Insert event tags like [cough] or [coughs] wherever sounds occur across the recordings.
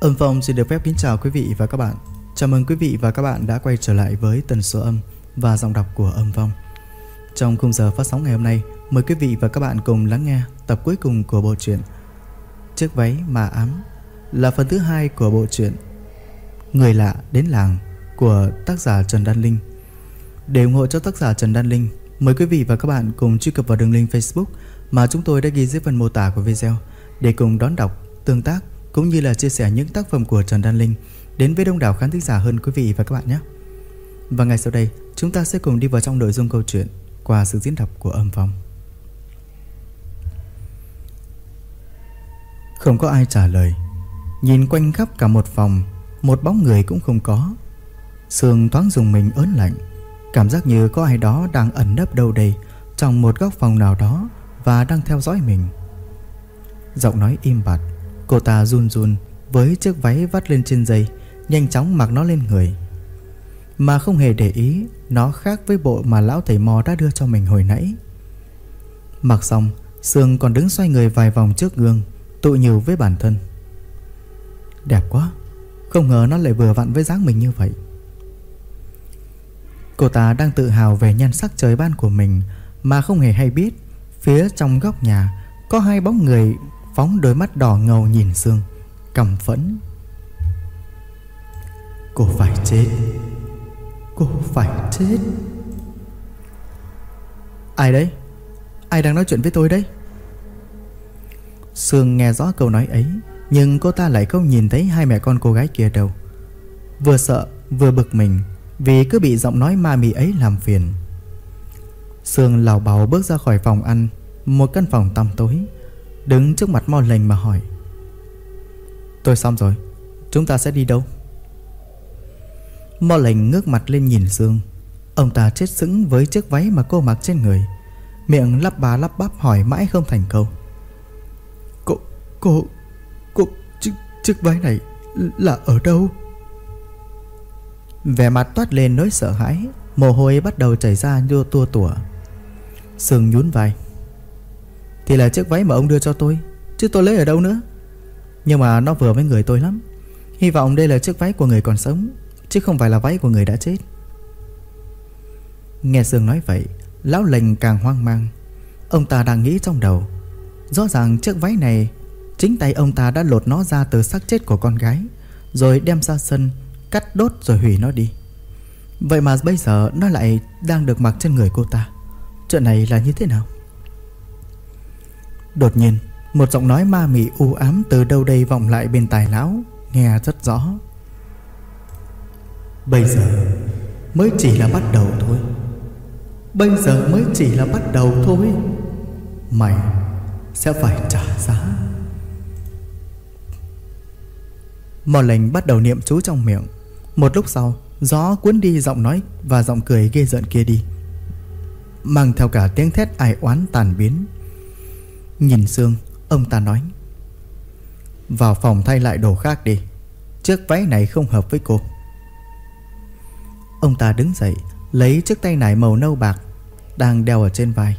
Âm Phong xin được phép kính chào quý vị và các bạn. Chào mừng quý vị và các bạn đã quay trở lại với tần số âm và giọng đọc của Âm Phong. Trong khung giờ phát sóng ngày hôm nay, mời quý vị và các bạn cùng lắng nghe tập cuối cùng của bộ truyện Chiếc váy mà ám là phần thứ hai của bộ truyện Người lạ đến làng của tác giả Trần Đan Linh. Để ủng hộ cho tác giả Trần Đan Linh, mời quý vị và các bạn cùng truy cập vào đường link Facebook mà chúng tôi đã ghi dưới phần mô tả của video để cùng đón đọc, tương tác cũng như là chia sẻ những tác phẩm của Trần Đan Linh đến với đông đảo khán thính giả hơn quý vị và các bạn nhé. Và ngay sau đây, chúng ta sẽ cùng đi vào trong nội dung câu chuyện qua sự diễn đọc của âm phong. Không có ai trả lời. Nhìn quanh khắp cả một phòng Một bóng người cũng không có. Sương thoáng dùng mình ớn lạnh. Cảm giác như có ai đó đang ẩn nấp đâu đây Trong một góc phòng nào đó Và đang theo dõi mình. Giọng nói im bặt. Cô ta run run với chiếc váy vắt lên trên dây Nhanh chóng mặc nó lên người. Mà không hề để ý, Nó khác với bộ mà lão thầy mò đã đưa cho mình hồi nãy. Mặc xong, Sương còn đứng xoay người vài vòng trước gương tự nhiều với bản thân. Đẹp quá, Không ngờ nó lại vừa vặn với dáng mình như vậy. Cô ta đang tự hào về nhan sắc trời ban của mình, Mà không hề hay biết, Phía trong góc nhà Có hai bóng người Phóng đôi mắt đỏ ngầu nhìn Sương Cầm phẫn. Cô phải chết. Cô phải chết. Ai đấy? Ai đang nói chuyện với tôi đấy? Sương nghe rõ câu nói ấy, Nhưng cô ta lại không nhìn thấy hai mẹ con cô gái kia đâu. Vừa sợ, vừa bực mình, Vì cứ bị giọng nói ma mị ấy làm phiền. Sương lào bào bước ra khỏi phòng ăn, Một căn phòng tăm tối. Đứng trước mặt Mo Lệnh mà hỏi Tôi xong rồi Chúng ta sẽ đi đâu? Mo Lệnh ngước mặt lên nhìn Sương Ông ta chết sững với chiếc váy mà cô mặc trên người. Miệng lắp bà lắp bắp hỏi mãi không thành câu. Cô, cô, cô, chiếc, chiếc váy này là ở đâu? Vẻ mặt toát lên nỗi sợ hãi Mồ hôi bắt đầu chảy ra như tua tủa. Sương nhún vai. Thì là chiếc váy mà ông đưa cho tôi. Chứ tôi lấy ở đâu nữa? Nhưng mà nó vừa với người tôi lắm. Hy vọng đây là chiếc váy của người còn sống, Chứ không phải là váy của người đã chết. Nghe Sương nói vậy, Lão lệnh càng hoang mang. Ông ta đang nghĩ trong đầu. Rõ ràng chiếc váy này, Chính tay ông ta đã lột nó ra từ xác chết của con gái, Rồi đem ra sân, Cắt đốt rồi hủy nó đi. Vậy mà bây giờ nó lại đang được mặc trên người cô ta. Chuyện này là như thế nào? Đột nhiên Một giọng nói ma mị u ám từ đâu đây vọng lại bên tài lão Nghe rất rõ. Bây giờ mới chỉ là bắt đầu thôi. Bây giờ mới chỉ là bắt đầu thôi. Mày sẽ phải trả giá. Mò lệnh bắt đầu niệm chú trong miệng. Một lúc sau Gió cuốn đi giọng nói và giọng cười ghê giận kia đi. Mang theo cả tiếng thét ai oán tàn biến Nhìn Sương Ông ta nói. Vào phòng thay lại đồ khác đi. Chiếc váy này không hợp với cô. Ông ta đứng dậy, Lấy chiếc tay nải màu nâu bạc Đang đeo ở trên vai.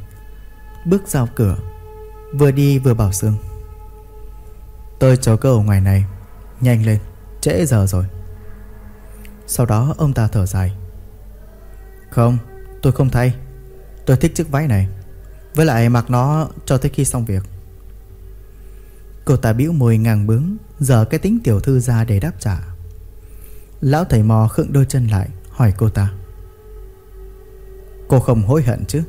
Bước ra cửa, Vừa đi vừa bảo Sương Tôi chờ cơ ở ngoài này, Nhanh lên, Trễ giờ rồi. Sau đó ông ta thở dài. Không, tôi không thay. Tôi thích chiếc váy này. Với lại mặc nó cho tới khi xong việc. Cô ta biểu môi ngang bướng, Giờ cái tính tiểu thư ra để đáp trả. Lão thầy mò khựng đôi chân lại, Hỏi cô ta. Cô không hối hận chứ?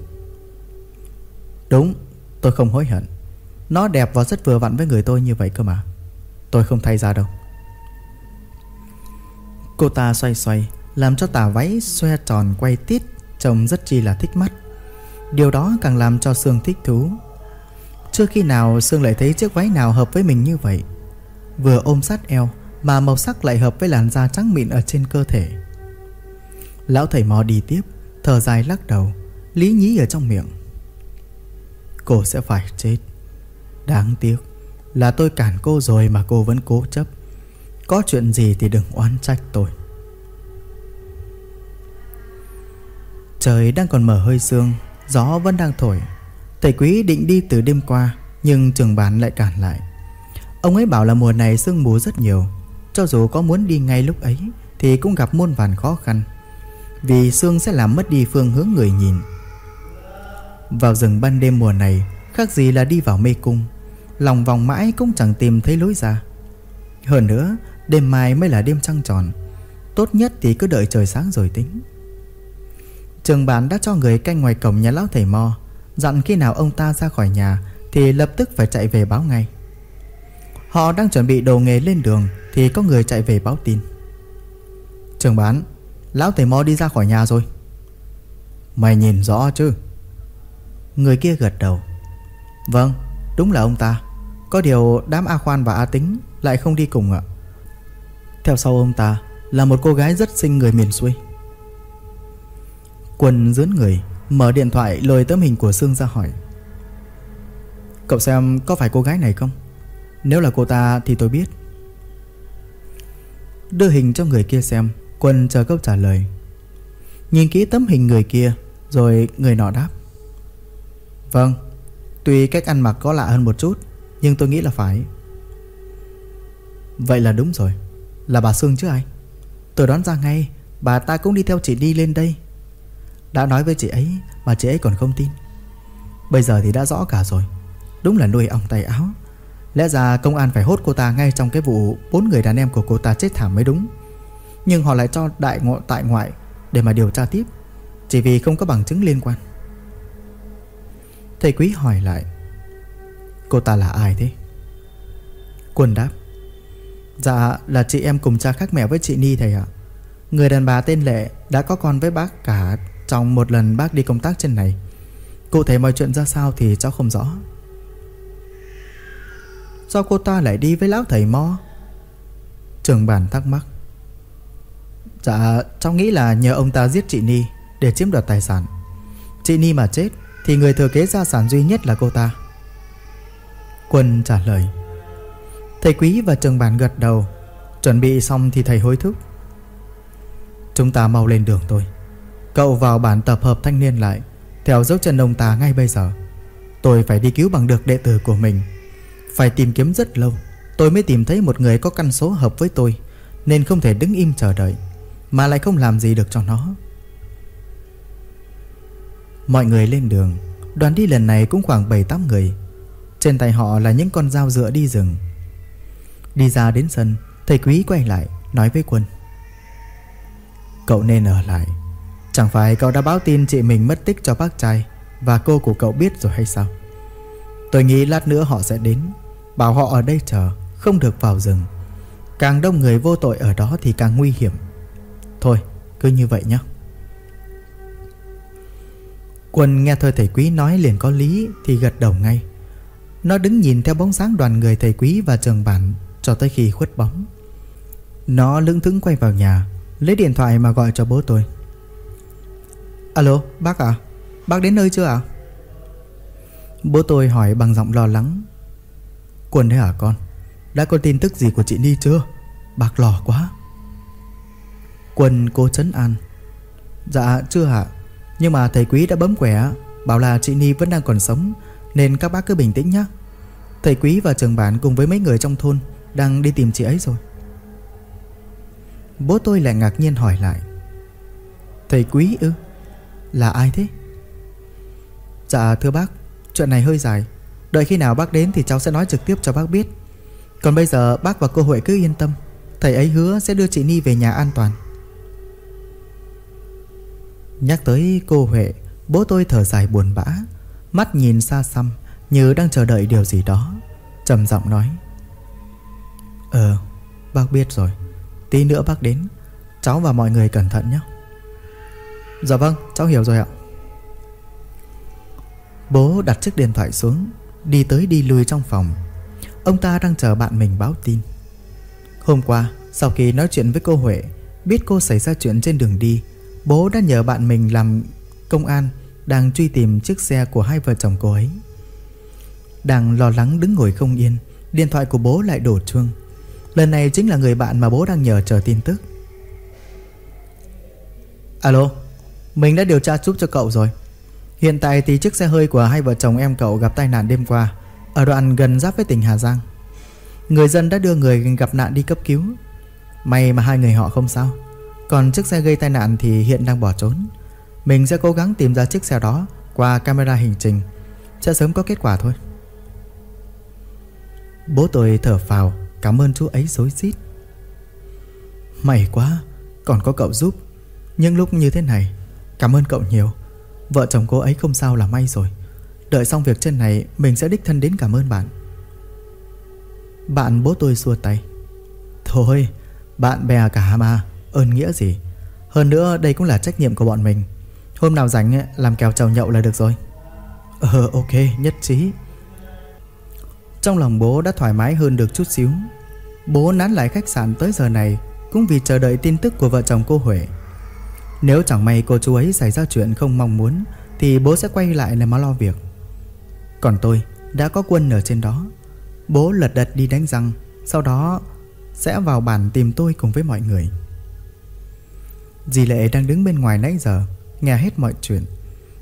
Đúng, Tôi không hối hận. Nó đẹp và rất vừa vặn với người tôi như vậy cơ mà. Tôi không thay ra đâu. Cô ta xoay xoay, Làm cho tà váy xoe tròn quay tít, Trông rất chi là thích mắt. Điều đó càng làm cho Sương thích thú. Chưa khi nào Sương lại thấy chiếc váy nào hợp với mình như vậy. Vừa ôm sát eo Mà màu sắc lại hợp với làn da trắng mịn ở trên cơ thể. Lão thầy mò đi tiếp, Thở dài lắc đầu, Lý nhí ở trong miệng. Cô sẽ phải chết. Đáng tiếc Là tôi cản cô rồi mà cô vẫn cố chấp. Có chuyện gì thì đừng oán trách tôi. Trời đang còn mở hơi sương. Gió vẫn đang thổi. Thầy quý định đi từ đêm qua, Nhưng trường bán lại cản lại. Ông ấy bảo là mùa này sương mù rất nhiều. Cho dù có muốn đi ngay lúc ấy, Thì cũng gặp muôn vàn khó khăn. Vì sương sẽ làm mất đi phương hướng người nhìn. Vào rừng ban đêm mùa này, Khác gì là đi vào mê cung. Lòng vòng mãi cũng chẳng tìm thấy lối ra. Hơn nữa, Đêm mai mới là đêm trăng tròn. Tốt nhất thì cứ đợi trời sáng rồi tính. Trường bản đã cho người canh ngoài cổng nhà lão thầy Mo Dặn khi nào ông ta ra khỏi nhà, Thì lập tức phải chạy về báo ngay. Họ đang chuẩn bị đồ nghề lên đường, Thì có người chạy về báo tin. Trường bán Lão thầy Mo đi ra khỏi nhà rồi. Mày nhìn rõ chứ? Người kia gật đầu. Vâng đúng là ông ta. Có điều đám A Khoan và A Tính Lại không đi cùng ạ. Theo sau ông ta Là một cô gái rất xinh người miền xuôi. Quân dướn người, Mở điện thoại lôi tấm hình của Sương ra hỏi. Cậu xem có phải cô gái này không? Nếu là cô ta thì tôi biết. Đưa hình cho người kia xem, Quân chờ câu trả lời. Nhìn kỹ tấm hình người kia, Rồi người nọ đáp. Vâng Tuy cách ăn mặc có lạ hơn một chút, Nhưng tôi nghĩ là phải. Vậy là đúng rồi, Là bà Sương chứ ai? Tôi đoán ra ngay, Bà ta cũng đi theo chị đi lên đây. Đã nói với chị ấy Mà chị ấy còn không tin. Bây giờ thì đã rõ cả rồi. Đúng là nuôi ong tay áo. Lẽ ra công an phải hốt cô ta ngay trong cái vụ Bốn người đàn em của cô ta chết thảm mới đúng. Nhưng họ lại cho đại ngộ, tại ngoại Để mà điều tra tiếp, Chỉ vì không có bằng chứng liên quan. Thầy quý hỏi lại, Cô ta là ai thế? Quân đáp Dạ là chị em cùng cha khác mẹ với chị Ni thầy ạ. Người đàn bà tên Lệ Đã có con với bác cả trong một lần bác đi công tác trên này Cụ thể mọi chuyện ra sao thì cháu không rõ. Sao cô ta lại đi với lão thầy Mo? Trường bản thắc mắc. Dạ cháu nghĩ là nhờ ông ta giết chị Ni Để chiếm đoạt tài sản. Chị Ni mà chết Thì người thừa kế gia sản duy nhất là cô ta. Quân trả lời. Thầy quý và trường bản gật đầu, Chuẩn bị xong thì thầy hối thúc. Chúng ta mau lên đường thôi. Cậu vào bản tập hợp thanh niên lại. Theo dấu chân ông ta ngay bây giờ, Tôi phải đi cứu bằng được đệ tử của mình. Phải tìm kiếm rất lâu, Tôi mới tìm thấy một người có căn số hợp với tôi, Nên không thể đứng im chờ đợi, Mà lại không làm gì được cho nó. Mọi người lên đường, Đoàn đi lần này cũng khoảng 7-8 người. Trên tay họ là những con dao dựa đi rừng. Đi ra đến sân, Thầy quý quay lại, Nói với quân. Cậu nên ở lại. Chẳng phải cậu đã báo tin chị mình mất tích cho bác trai Và cô của cậu biết rồi hay sao? Tôi nghĩ lát nữa họ sẽ đến, Bảo họ ở đây chờ, Không được vào rừng. Càng đông người vô tội ở đó thì càng nguy hiểm. Thôi, cứ như vậy nhé. Quân nghe thôi thầy quý nói liền có lý Thì gật đầu ngay. Nó đứng nhìn theo bóng sáng đoàn người thầy quý và trường bản Cho tới khi khuất bóng. Nó lững thững quay vào nhà, Lấy điện thoại mà gọi cho bố tôi. Alo, bác à? Bác đến nơi chưa ạ à? Bố tôi hỏi bằng giọng lo lắng. Quân đấy hả con? Đã có tin tức gì của chị Ni chưa? Bác lo quá. Quân cô chấn an. Dạ chưa hả Nhưng mà thầy quý đã bấm quẻ, Bảo là chị Ni vẫn đang còn sống, Nên các bác cứ bình tĩnh nhé Thầy quý và trường bản cùng với mấy người trong thôn Đang đi tìm chị ấy rồi. Bố tôi lại ngạc nhiên hỏi lại. Thầy quý ư? Là ai thế? Dạ thưa bác, Chuyện này hơi dài. Đợi khi nào bác đến thì cháu sẽ nói trực tiếp cho bác biết. Còn bây giờ bác và cô Huệ cứ yên tâm. Thầy ấy hứa sẽ đưa chị Ni về nhà an toàn. Nhắc tới cô Huệ, Bố tôi thở dài buồn bã, Mắt nhìn xa xăm Như đang chờ đợi điều gì đó, trầm giọng nói. Ờ bác biết rồi. Tí nữa bác đến, Cháu và mọi người cẩn thận nhé. Dạ vâng cháu hiểu rồi ạ. Bố đặt chiếc điện thoại xuống, Đi tới đi lui trong phòng. Ông ta đang chờ bạn mình báo tin. Hôm qua, Sau khi nói chuyện với cô Huệ, Biết cô xảy ra chuyện trên đường đi, Bố đã nhờ bạn mình làm công an Đang truy tìm chiếc xe của hai vợ chồng cô ấy. Đang lo lắng đứng ngồi không yên, Điện thoại của bố lại đổ chuông. Lần này chính là người bạn mà bố đang nhờ chờ tin tức. Alo? Mình đã điều tra giúp cho cậu rồi. Hiện tại thì chiếc xe hơi của hai vợ chồng em cậu gặp tai nạn đêm qua, Ở đoạn gần giáp với tỉnh Hà Giang. Người dân đã đưa người gặp nạn đi cấp cứu. May mà hai người họ không sao. Còn chiếc xe gây tai nạn thì hiện đang bỏ trốn. Mình sẽ cố gắng tìm ra chiếc xe đó Qua camera hình trình, Sẽ sớm có kết quả thôi. Bố tôi thở phào, Cảm ơn chú ấy dối xít. May quá, Còn có cậu giúp. Nhưng lúc như thế này Cảm ơn cậu nhiều. Vợ chồng cô ấy không sao là may rồi. Đợi xong việc trên này, Mình sẽ đích thân đến cảm ơn bạn. Bạn bố tôi xua tay. Thôi, Bạn bè cả mà, Ơn nghĩa gì? Hơn nữa, đây cũng là trách nhiệm của bọn mình. Hôm nào rảnh làm kèo chầu nhậu là được rồi. Ờ ok, nhất trí. Trong lòng bố đã thoải mái hơn được chút xíu. Bố nán lại khách sạn tới giờ này, Cũng vì chờ đợi tin tức của vợ chồng cô Huệ. Nếu chẳng may cô chú ấy xảy ra chuyện không mong muốn, Thì bố sẽ quay lại để mà lo việc. Còn tôi đã có quân ở trên đó. Bố lật đật đi đánh răng, Sau đó sẽ vào bản tìm tôi cùng với mọi người. Dì Lệ đang đứng bên ngoài nãy giờ, Nghe hết mọi chuyện.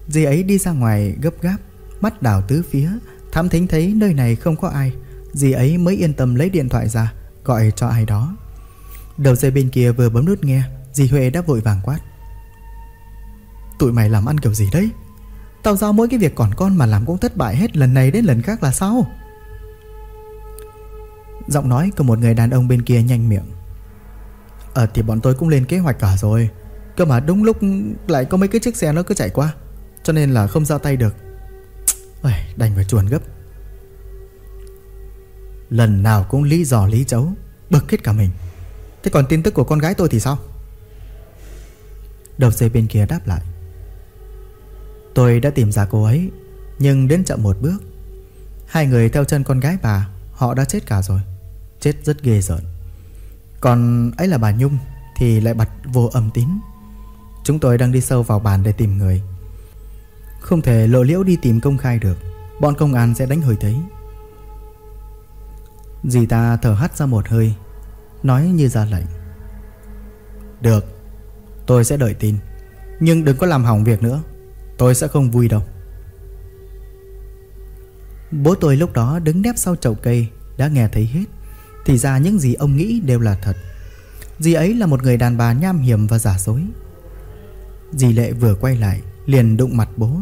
Dì ấy đi ra ngoài gấp gáp, Mắt đảo tứ phía Thám thính thấy nơi này không có ai. Dì ấy mới yên tâm lấy điện thoại ra, Gọi cho ai đó. Đầu dây bên kia vừa bấm nút nghe, Dì Huệ đã vội vàng quát. Tụi mày làm ăn kiểu gì đấy? Tao giao mỗi cái việc còn con mà làm cũng thất bại hết lần này đến lần khác là sao? Giọng nói của một người đàn ông bên kia nhanh miệng. Ờ thì bọn tôi cũng lên kế hoạch cả rồi. Cơ mà đúng lúc lại có mấy cái chiếc xe nó cứ chạy qua Cho nên là không ra tay được. Ôi, Đành phải chuồn gấp. Lần nào cũng lý dò lý chấu Bực hết cả mình. Thế còn tin tức của con gái tôi thì sao? Đầu dây bên kia đáp lại. Tôi đã tìm ra cô ấy, Nhưng đến chậm một bước. Hai người theo chân con gái bà, Họ đã chết cả rồi, Chết rất ghê rợn. Còn ấy là bà Nhung Thì lại bật vô âm tín. Chúng tôi đang đi sâu vào bàn để tìm người. Không thể lộ liễu đi tìm công khai được, Bọn công an sẽ đánh hơi thấy Dì ta thở hắt ra một hơi, Nói như ra lệnh. Được, Tôi sẽ đợi tin, Nhưng đừng có làm hỏng việc nữa. Tôi sẽ không vui đâu. Bố tôi lúc đó đứng nép sau chậu cây, Đã nghe thấy hết. Thì ra những gì ông nghĩ đều là thật. Dì ấy là một người đàn bà nham hiểm và giả dối. Dì Lệ vừa quay lại, Liền đụng mặt bố.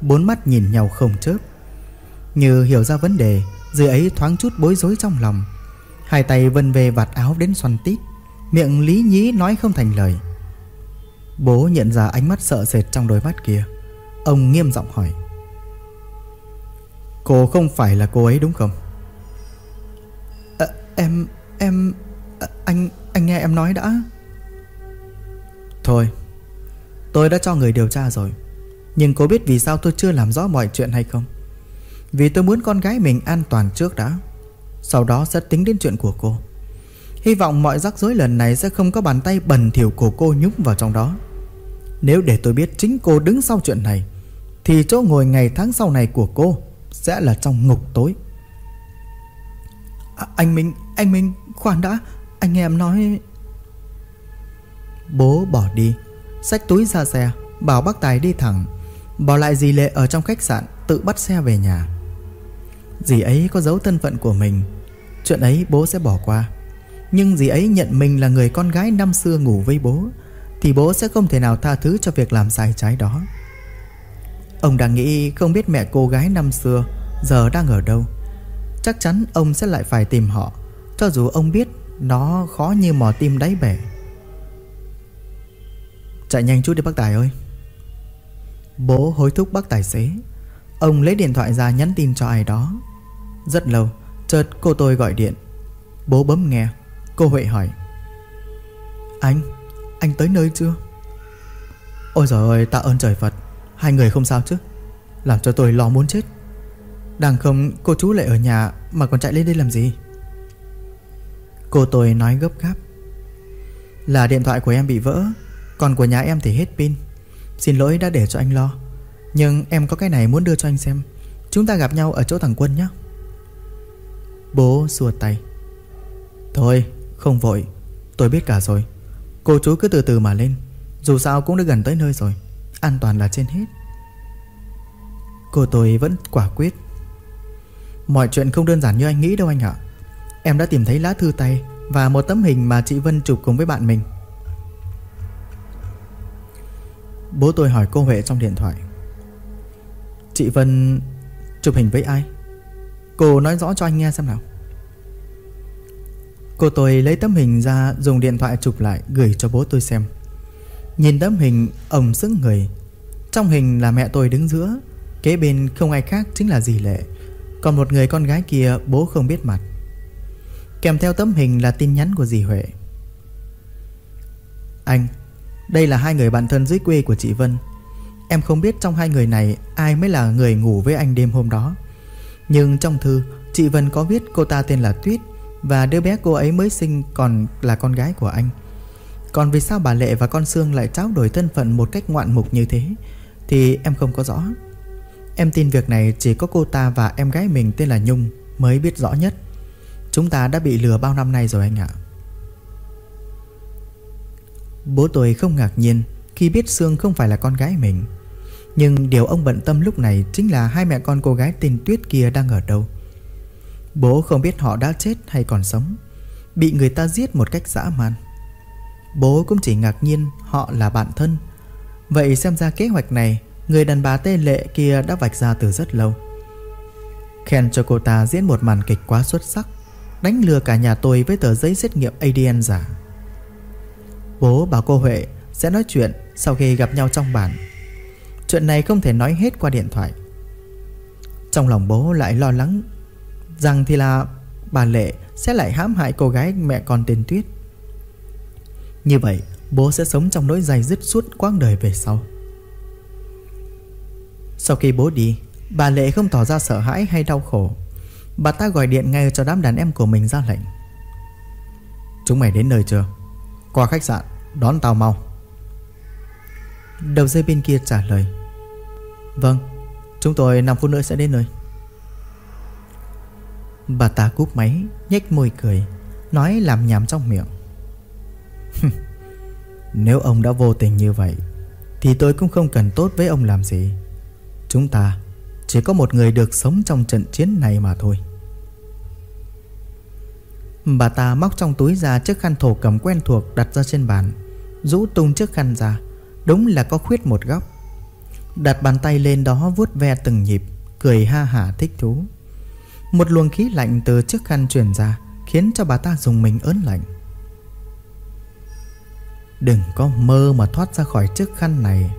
Bốn mắt nhìn nhau không chớp. Như hiểu ra vấn đề, Dì ấy thoáng chút bối rối trong lòng. Hai tay vân về vạt áo đến xoăn tít, Miệng lý nhí nói không thành lời. Bố nhận ra ánh mắt sợ sệt trong đôi mắt kia. Ông nghiêm giọng hỏi. Cô không phải là cô ấy đúng không? À, em... em... À, anh... anh nghe em nói đã. Thôi Tôi đã cho người điều tra rồi. Nhưng cô biết vì sao tôi chưa làm rõ mọi chuyện hay không? Vì tôi muốn con gái mình an toàn trước đã. Sau đó sẽ tính đến chuyện của cô. Hy vọng mọi rắc rối lần này sẽ không có bàn tay bẩn thỉu của cô nhúng vào trong đó. Nếu để tôi biết chính cô đứng sau chuyện này Thì chỗ ngồi ngày tháng sau này của cô Sẽ là trong ngục tối. À, Anh Minh, anh Minh, khoan đã Anh em nói. Bố bỏ đi Xách túi ra xe Bảo bác Tài đi thẳng Bỏ lại dì Lệ ở trong khách sạn Tự bắt xe về nhà. Dì ấy có giấu thân phận của mình Chuyện ấy bố sẽ bỏ qua. Nhưng dì ấy nhận mình là người con gái năm xưa ngủ với bố. Thì bố sẽ không thể nào tha thứ cho việc làm sai trái đó. Ông đang nghĩ không biết mẹ cô gái năm xưa Giờ đang ở đâu. Chắc chắn ông sẽ lại phải tìm họ, Cho dù ông biết Nó khó như mò tim đáy bể. Chạy nhanh chút đi bác Tài ơi. Bố hối thúc bác tài xế. Ông lấy điện thoại ra nhắn tin cho ai đó. Rất lâu, Chợt cô tôi gọi điện. Bố bấm nghe, Cô Huệ hỏi. Anh anh tới nơi chưa? Ôi giời ơi, tạ ơn trời Phật. Hai người không sao chứ? Làm cho tôi lo muốn chết. Đang không, cô chú lại ở nhà Mà còn chạy lên đây làm gì? Cô tôi nói gấp gáp. Là điện thoại của em bị vỡ, còn của nhà em thì hết pin. Xin lỗi đã để cho anh lo. Nhưng em có cái này muốn đưa cho anh xem. Chúng ta gặp nhau ở chỗ thằng Quân nhé Bố xua tay. Thôi, không vội. Tôi biết cả rồi. Cô chú cứ từ từ mà lên. Dù sao cũng đã gần tới nơi rồi. An toàn là trên hết. Cô tôi vẫn quả quyết. Mọi chuyện không đơn giản như anh nghĩ đâu anh ạ. Em đã tìm thấy lá thư tay Và một tấm hình mà chị Vân chụp cùng với bạn mình. Bố tôi hỏi cô Huệ trong điện thoại. Chị Vân chụp hình với ai? Cô nói rõ cho anh nghe xem nào. Cô tôi lấy tấm hình ra, dùng điện thoại chụp lại, gửi cho bố tôi xem. Nhìn tấm hình, ông sững người. Trong hình là mẹ tôi đứng giữa, Kế bên không ai khác chính là dì Lệ. Còn một người con gái kia, bố không biết mặt. Kèm theo tấm hình là tin nhắn của dì Huệ. Anh, Đây là hai người bạn thân dưới quê của chị Vân. Em không biết trong hai người này Ai mới là người ngủ với anh đêm hôm đó. Nhưng trong thư, Chị Vân có viết cô ta tên là Tuyết. Và đứa bé cô ấy mới sinh còn là con gái của anh. Còn vì sao bà Lệ và con Sương lại trao đổi thân phận một cách ngoạn mục như thế? Thì em không có rõ. Em tin việc này chỉ có cô ta và em gái mình tên là Nhung mới biết rõ nhất. Chúng ta đã bị lừa bao năm nay rồi anh ạ. Bố tôi không ngạc nhiên khi biết Sương không phải là con gái mình. Nhưng điều ông bận tâm lúc này chính là hai mẹ con cô gái tên Tuyết kia đang ở đâu. Bố không biết họ đã chết hay còn sống. Bị người ta giết một cách dã man. Bố cũng chỉ ngạc nhiên họ là bạn thân. Vậy xem ra kế hoạch này, Người đàn bà tê lệ kia đã vạch ra từ rất lâu. Khen cho cô ta diễn một màn kịch quá xuất sắc, Đánh lừa cả nhà tôi với tờ giấy xét nghiệm ADN giả. Bố bảo cô Huệ sẽ nói chuyện sau khi gặp nhau trong bản Chuyện này không thể nói hết qua điện thoại. Trong lòng bố lại lo lắng Rằng thì là bà Lệ sẽ lại hãm hại cô gái mẹ con tên Tuyết. Như vậy, bố sẽ sống trong nỗi dày dứt suốt quãng đời về sau. Sau khi bố đi, Bà Lệ không tỏ ra sợ hãi hay đau khổ. Bà ta gọi điện ngay cho đám đàn em của mình ra lệnh. Chúng mày đến nơi chưa? Qua khách sạn, Đón tao mau. Đầu dây bên kia trả lời. Vâng Chúng tôi 5 phút nữa sẽ đến nơi. Bà ta cúp máy, nhếch môi cười, Nói làm nhảm trong miệng. Nếu ông đã vô tình như vậy, Thì tôi cũng không cần tốt với ông làm gì. Chúng ta Chỉ có một người được sống trong trận chiến này mà thôi. Bà ta móc trong túi ra chiếc khăn thổ cầm quen thuộc đặt ra trên bàn, Rũ tung chiếc khăn ra, Đúng là có khuyết một góc. Đặt bàn tay lên đó vuốt ve từng nhịp, Cười ha hả thích thú. Một luồng khí lạnh từ chiếc khăn truyền ra Khiến cho bà ta dùng mình ớn lạnh. Đừng có mơ mà thoát ra khỏi chiếc khăn này.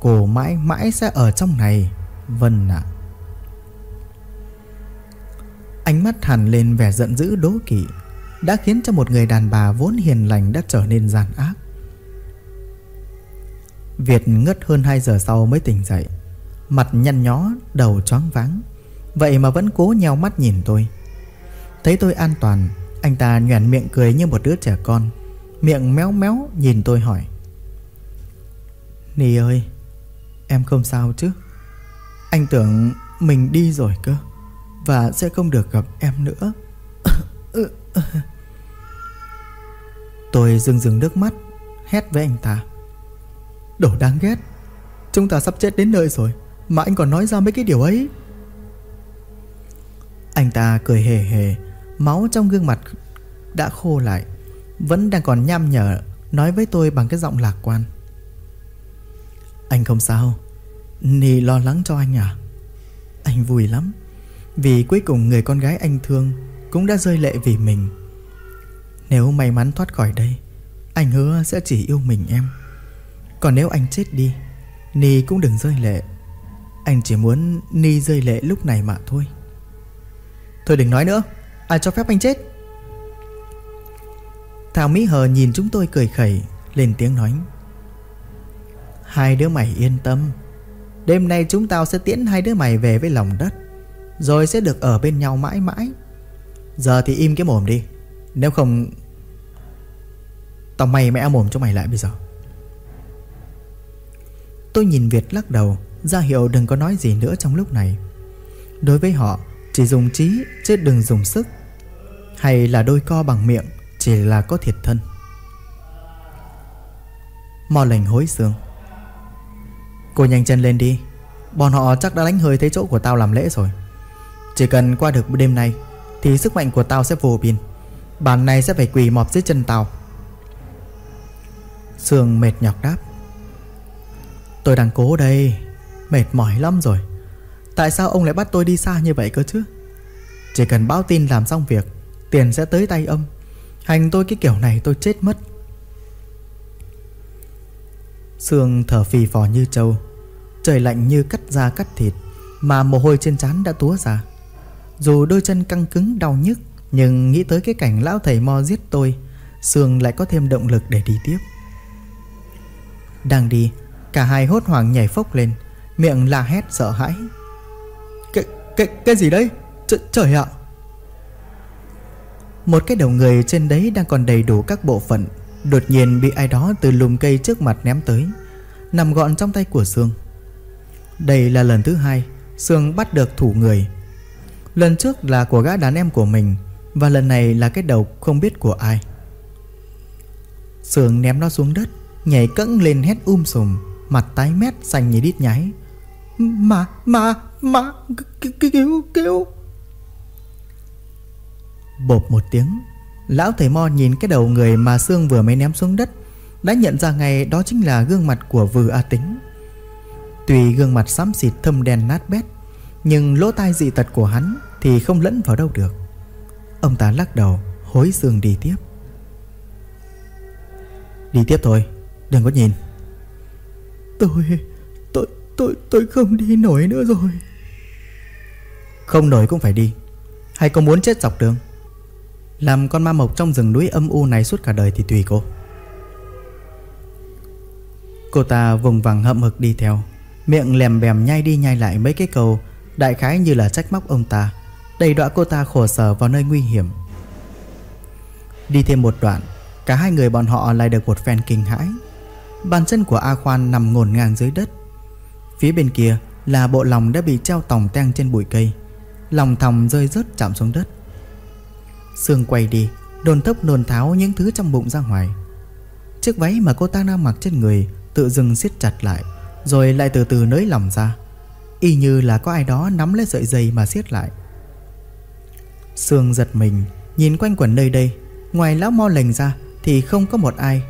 Cổ mãi mãi sẽ ở trong này Vân ạ. Ánh mắt hẳn lên vẻ giận dữ đố kỵ Đã khiến cho một người đàn bà vốn hiền lành đã trở nên gian ác. Việt ngất hơn 2 giờ sau mới tỉnh dậy Mặt nhăn nhó, đầu choáng váng. Vậy mà vẫn cố nheo mắt nhìn tôi. Thấy tôi an toàn, Anh ta nhoẻn miệng cười như một đứa trẻ con. Miệng méo méo nhìn tôi hỏi. Nì ơi, Em không sao chứ? Anh tưởng mình đi rồi cơ, Và sẽ không được gặp em nữa. [coughs] Tôi dừng dừng nước mắt, Hét với anh ta. Đồ đáng ghét, Chúng ta sắp chết đến nơi rồi, Mà anh còn nói ra mấy cái điều ấy. Anh ta cười hề hề, Máu trong gương mặt đã khô lại, Vẫn đang còn nham nhở Nói với tôi bằng cái giọng lạc quan. Anh không sao, Nì lo lắng cho anh à? Anh vui lắm, Vì cuối cùng người con gái anh thương Cũng đã rơi lệ vì mình. Nếu may mắn thoát khỏi đây, Anh hứa sẽ chỉ yêu mình em. Còn nếu anh chết đi Ni cũng đừng rơi lệ. Anh chỉ muốn Ni rơi lệ lúc này mà thôi. Thôi đừng nói nữa. Ai cho phép anh chết? Thảo Mỹ Hờ nhìn chúng tôi cười khẩy, Lên tiếng nói. Hai đứa mày yên tâm. Đêm nay chúng tao sẽ tiễn hai đứa mày về với lòng đất, Rồi sẽ được ở bên nhau mãi mãi. Giờ thì im cái mồm đi. Nếu không, Tao mày mẹ mồm cho mày lại bây giờ. Tôi nhìn Việt lắc đầu, ra hiệu đừng có nói gì nữa trong lúc này. Đối với họ chỉ dùng trí, chứ đừng dùng sức. Hay là đôi co bằng miệng, Chỉ là có thiệt thân. Mò lành hối xương. Cô nhanh chân lên đi. Bọn họ chắc đã đánh hơi thấy chỗ của tao làm lễ rồi. Chỉ cần qua được đêm nay, Thì sức mạnh của tao sẽ vô biên. Bản này sẽ phải quỳ mọp dưới chân tao. Sương mệt nhọc đáp. Tôi đang cố đây, Mệt mỏi lắm rồi. Tại sao ông lại bắt tôi đi xa như vậy cơ chứ? Chỉ cần báo tin làm xong việc, Tiền sẽ tới tay ông. Hành tôi cái kiểu này tôi chết mất. Sương thở phì phò như trâu. Trời lạnh như cắt da cắt thịt, Mà mồ hôi trên trán đã túa ra. Dù đôi chân căng cứng đau nhức, Nhưng nghĩ tới cái cảnh lão thầy mo giết tôi, Sương lại có thêm động lực để đi tiếp. Đang đi, Cả hai hốt hoảng nhảy phốc lên, Miệng la hét sợ hãi. Cái, cái, gì đấy? Ch Trời ạ. Một cái đầu người trên đấy đang còn đầy đủ các bộ phận Đột nhiên bị ai đó từ lùm cây trước mặt ném tới Nằm gọn trong tay của Sương. Đây là lần thứ hai Sương bắt được thủ người. Lần trước là của gã đàn em của mình Và lần này là cái đầu không biết của ai. Sương ném nó xuống đất Nhảy cẫng lên hét um sùm Mặt tái mét xanh như đít nháy Mà, mà, mà Cứu, cứu Bộp một tiếng Lão thầy mo nhìn cái đầu người mà xương vừa mới ném xuống đất Đã nhận ra ngay đó chính là gương mặt của Vư A Tính. Tuy gương mặt xám xịt thâm đen nát bét Nhưng lỗ tai dị tật của hắn Thì không lẫn vào đâu được. Ông ta lắc đầu Hối xương đi tiếp. Đi tiếp thôi Đừng có nhìn. Tôi Tôi Tôi tôi không đi nổi nữa rồi không nổi cũng phải đi. Hay có muốn chết dọc đường? Làm con ma mộc trong rừng núi âm u này suốt cả đời thì tùy cô. Cô ta vùng vằng hậm hực đi theo, Miệng lèm bèm nhai đi nhai lại mấy cái câu Đại khái như là trách móc ông ta Đầy đọa cô ta khổ sở vào nơi nguy hiểm. Đi thêm một đoạn, Cả hai người bọn họ lại được một phen kinh hãi. Bàn chân của A Khoan nằm ngổn ngang dưới đất. Phía bên kia là bộ lòng đã bị treo tòng teng trên bụi cây. Lòng thòng rơi rớt chạm xuống đất. Sương quay đi, Đồn tốc đồn tháo những thứ trong bụng ra ngoài. Chiếc váy mà cô ta đang mặc trên người Tự dưng siết chặt lại, Rồi lại từ từ nới lỏng ra. Y như là có ai đó nắm lấy sợi dây mà siết lại. Sương giật mình, Nhìn quanh quẩn nơi đây. Ngoài lão mo lành ra Thì không có một ai.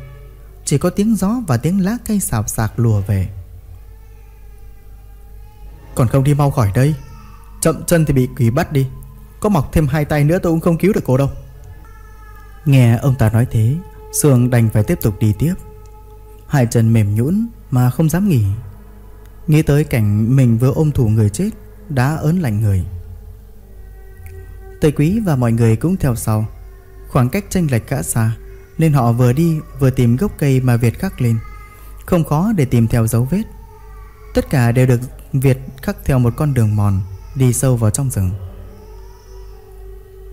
Chỉ có tiếng gió và tiếng lá cây xào xạc lùa về. Còn không đi mau khỏi đây. Chậm chân thì bị quỷ bắt đi. Có mọc thêm hai tay nữa tôi cũng không cứu được cô đâu. Nghe ông ta nói thế, Sương đành phải tiếp tục đi tiếp. Hai chân mềm nhũn mà không dám nghỉ. Nghĩ tới cảnh mình vừa ôm thủ người chết, Đã ớn lạnh người. Tây quý và mọi người cũng theo sau. Khoảng cách tranh lệch khá xa, Nên họ vừa đi vừa tìm gốc cây mà Việt khắc lên. Không khó để tìm theo dấu vết. Tất cả đều được Việt khắc theo một con đường mòn. Đi sâu vào trong rừng.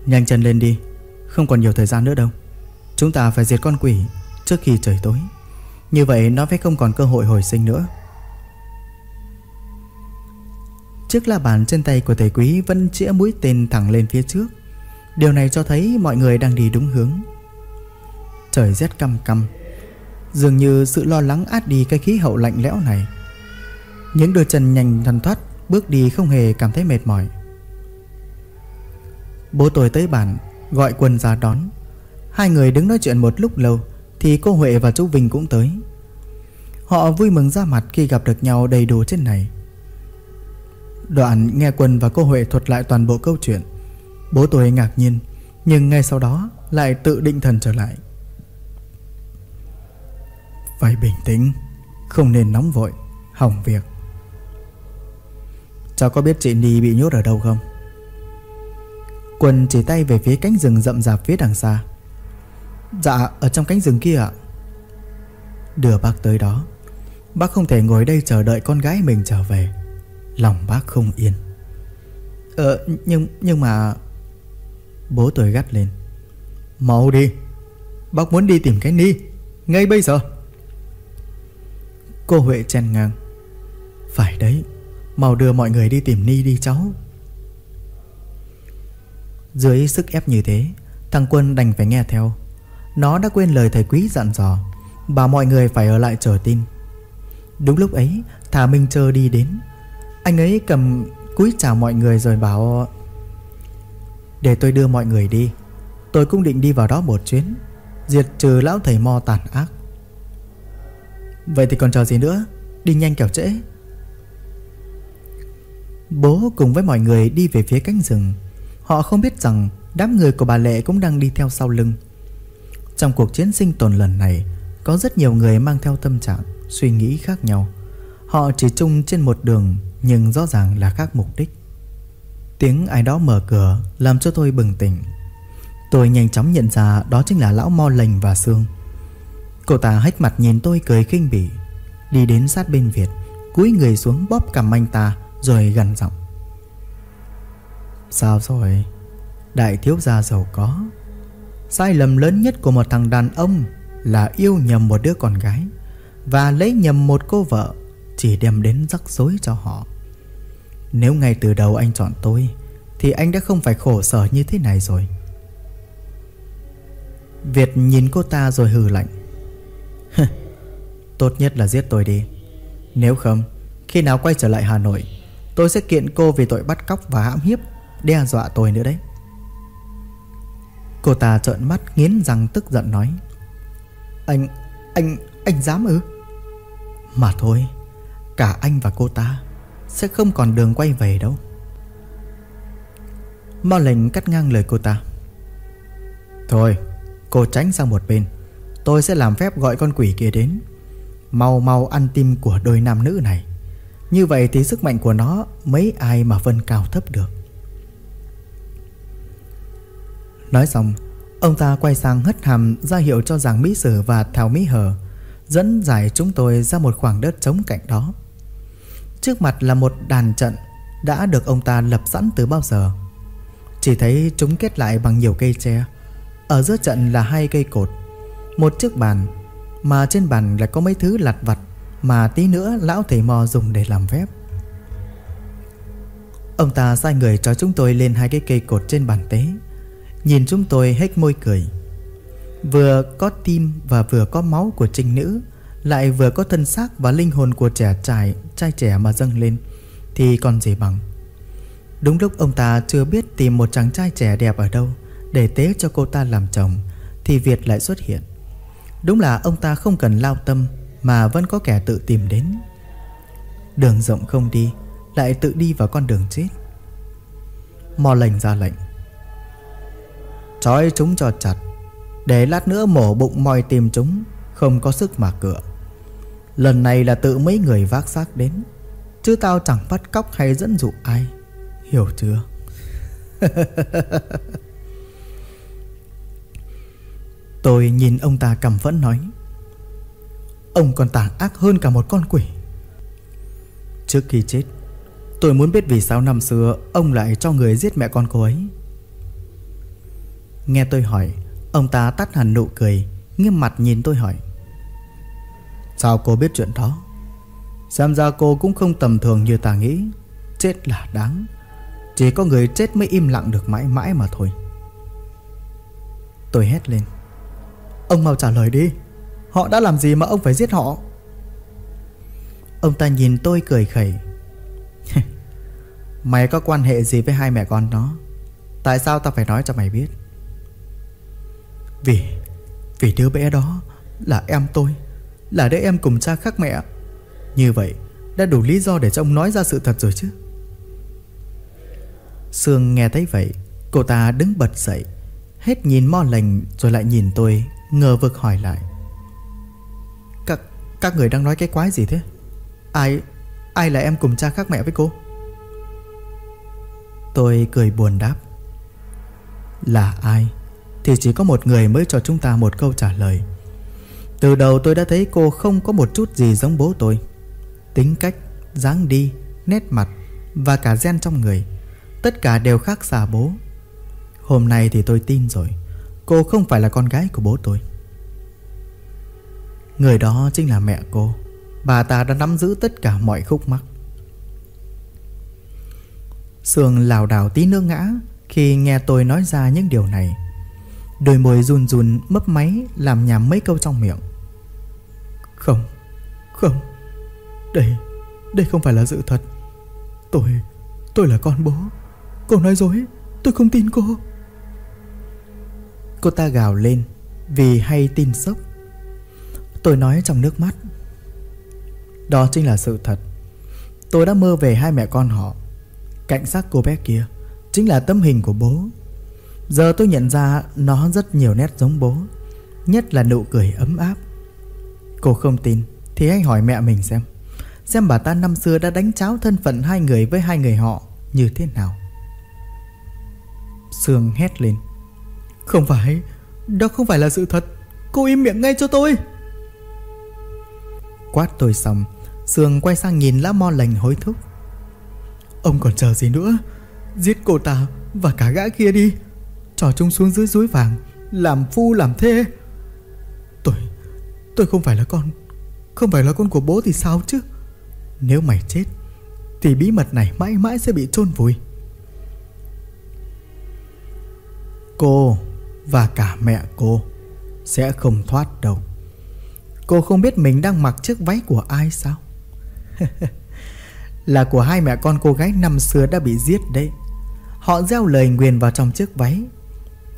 Nhanh chân lên đi, Không còn nhiều thời gian nữa đâu. Chúng ta phải diệt con quỷ trước khi trời tối. Như vậy nó sẽ không còn cơ hội hồi sinh nữa. Chiếc la bàn trên tay của thầy quý vẫn chĩa mũi tên thẳng lên phía trước. Điều này cho thấy mọi người đang đi đúng hướng. Trời rét căm căm. Dường như sự lo lắng át đi cái khí hậu lạnh lẽo này. Những đôi chân nhanh thần thoát Bước đi không hề cảm thấy mệt mỏi. Bố tôi tới bản Gọi quần ra đón. Hai người đứng nói chuyện một lúc lâu, Thì cô Huệ và chú Vinh cũng tới. Họ vui mừng ra mặt khi gặp được nhau đầy đủ trên này. Đoạn nghe Quân và cô Huệ thuật lại toàn bộ câu chuyện. Bố tôi ngạc nhiên, Nhưng ngay sau đó lại tự định thần trở lại. Phải bình tĩnh, Không nên nóng vội, Hỏng việc. Cháu có biết chị Ni bị nhốt ở đâu không? Quân chỉ tay về phía cánh rừng rậm rạp phía đằng xa. Dạ ở trong cánh rừng kia ạ. Đưa bác tới đó. Bác không thể ngồi đây chờ đợi con gái mình trở về. Lòng bác không yên. Ờ nhưng nhưng mà Bố tôi gắt lên. Mau đi. Bác muốn đi tìm cái Ni. Ngay bây giờ. Cô Huệ chen ngang. Phải đấy. Mau đưa mọi người đi tìm Ni đi cháu. Dưới sức ép như thế, Thằng Quân đành phải nghe theo. Nó đã quên lời thầy quý dặn dò, Bảo mọi người phải ở lại chờ tin. Đúng lúc ấy Thả Minh Trơ đi đến. Anh ấy cầm cúi chào mọi người rồi bảo, Để tôi đưa mọi người đi. Tôi cũng định đi vào đó một chuyến, Diệt trừ lão thầy mo tàn ác. Vậy thì còn chờ gì nữa? Đi nhanh kẻo trễ. Bố cùng với mọi người đi về phía cánh rừng. Họ không biết rằng Đám người của bà Lệ cũng đang đi theo sau lưng. Trong cuộc chiến sinh tồn lần này, Có rất nhiều người mang theo tâm trạng, Suy nghĩ khác nhau. Họ chỉ chung trên một đường, Nhưng rõ ràng là khác mục đích. Tiếng ai đó mở cửa, Làm cho tôi bừng tỉnh. Tôi nhanh chóng nhận ra đó chính là lão Mo Lành và xương. Cô ta hách mặt nhìn tôi cười khinh bỉ. Đi đến sát bên Việt, Cúi người xuống bóp cầm anh ta. Rồi gần giọng. Sao rồi? Đại thiếu gia giàu có. Sai lầm lớn nhất của một thằng đàn ông Là yêu nhầm một đứa con gái Và lấy nhầm một cô vợ Chỉ đem đến rắc rối cho họ. Nếu ngay từ đầu anh chọn tôi, Thì anh đã không phải khổ sở như thế này rồi. Việt nhìn cô ta rồi hừ lạnh. [laughs] Tốt nhất là giết tôi đi. Nếu không, Khi nào quay trở lại Hà Nội Tôi sẽ kiện cô vì tội bắt cóc và hãm hiếp. Đe dọa tôi nữa đấy. Cô ta trợn mắt nghiến răng tức giận nói Anh, anh, anh dám ư? Mà thôi Cả anh và cô ta Sẽ không còn đường quay về đâu. Mao lệnh cắt ngang lời cô ta Thôi Cô tránh sang một bên. Tôi sẽ làm phép gọi con quỷ kia đến. Mau mau ăn tim của đôi nam nữ này. Như vậy thì sức mạnh của nó, Mấy ai mà phân cao thấp được? Nói xong, Ông ta quay sang hất hàm ra hiệu cho giảng Mỹ Sử và Thảo Mỹ Hờ, Dẫn giải chúng tôi ra một khoảng đất trống cạnh đó. Trước mặt là một đàn trận Đã được ông ta lập sẵn từ bao giờ. Chỉ thấy chúng kết lại bằng nhiều cây tre. Ở giữa trận là hai cây cột, Một chiếc bàn, Mà trên bàn lại có mấy thứ lặt vặt. Mà tí nữa lão thầy mò dùng để làm phép. Ông ta sai người cho chúng tôi lên hai cái cây cột trên bàn tế. Nhìn chúng tôi hết môi cười. Vừa có tim và vừa có máu của trinh nữ, Lại vừa có thân xác và linh hồn của trẻ trai Trai trẻ mà dâng lên, Thì còn gì bằng. Đúng lúc ông ta chưa biết tìm một chàng trai trẻ đẹp ở đâu Để tế cho cô ta làm chồng, Thì Việt lại xuất hiện. Đúng là ông ta không cần lao tâm mà vẫn có kẻ tự tìm đến. Đường rộng không đi, Lại tự đi vào con đường chết. Mò lệnh ra lệnh Trói chúng cho chặt, Để lát nữa mổ bụng moi tìm chúng, Không có sức mà cựa Lần này là tự mấy người vác xác đến, Chứ tao chẳng bắt cóc hay dẫn dụ ai, Hiểu chưa? [laughs] Tôi nhìn ông ta cầm phẫn nói. Ông còn tàn ác hơn cả một con quỷ. Trước khi chết, Tôi muốn biết vì sao năm xưa Ông lại cho người giết mẹ con cô ấy. Nghe tôi hỏi, Ông ta tắt hẳn nụ cười, Nghiêm mặt nhìn tôi hỏi, Sao cô biết chuyện đó? Xem ra cô cũng không tầm thường như ta nghĩ. Chết là đáng. Chỉ có người chết mới im lặng được mãi mãi mà thôi. Tôi hét lên, Ông mau trả lời đi. Họ đã làm gì mà ông phải giết họ? Ông ta nhìn tôi cười khẩy. [laughs] Mày có quan hệ gì với hai mẹ con nó Tại sao tao phải nói cho mày biết? Vì Vì đứa bé đó Là em tôi, Là đứa em cùng cha khác mẹ. Như vậy, Đã đủ lý do để cho ông nói ra sự thật rồi chứ. Sương nghe thấy vậy, Cô ta đứng bật dậy, Hết nhìn mo lành rồi lại nhìn tôi, Ngờ vực hỏi lại. Các người đang nói cái quái gì thế? Ai Ai là em cùng cha khác mẹ với cô? Tôi cười buồn đáp. Là ai? Thì chỉ có một người mới cho chúng ta một câu trả lời. Từ đầu tôi đã thấy cô không có một chút gì giống bố tôi. Tính cách, dáng đi, nét mặt Và cả gen trong người Tất cả đều khác xa bố. Hôm nay thì tôi tin rồi. Cô không phải là con gái của bố tôi. Người đó chính là mẹ cô. Bà ta đã nắm giữ tất cả mọi khúc mắc. Sương lảo đảo tí nước ngã Khi nghe tôi nói ra những điều này. Đôi môi run run, mấp máy, Làm nhảm mấy câu trong miệng. Không Không. Đây Đây không phải là sự thật. Tôi Tôi là con bố. Cô nói dối, Tôi không tin cô. Cô ta gào lên Vì hay tin sốc. Tôi nói trong nước mắt. Đó chính là sự thật. Tôi đã mơ về hai mẹ con họ. Cạnh xác cô bé kia Chính là tấm hình của bố. Giờ tôi nhận ra nó rất nhiều nét giống bố, Nhất là nụ cười ấm áp. Cô không tin Thì hãy hỏi mẹ mình xem Xem bà ta năm xưa đã đánh cháo thân phận hai người với hai người họ Như thế nào. Sương hét lên. Không phải, Đó không phải là sự thật. Cô im miệng ngay cho tôi. Quát tôi xong, Sương quay sang nhìn lá mo lành hối thúc. Ông còn chờ gì nữa? Giết cô ta và cả gã kia đi. Trò chúng xuống dưới suối vàng, Làm phu làm thê. Tôi Tôi không phải là con, Không phải là con của bố thì sao chứ? Nếu mày chết, Thì bí mật này mãi mãi sẽ bị chôn vùi. Cô Và cả mẹ cô Sẽ không thoát đâu. Cô không biết mình đang mặc chiếc váy của ai sao? [laughs] Là của hai mẹ con cô gái năm xưa đã bị giết đấy. Họ gieo lời nguyền vào trong chiếc váy.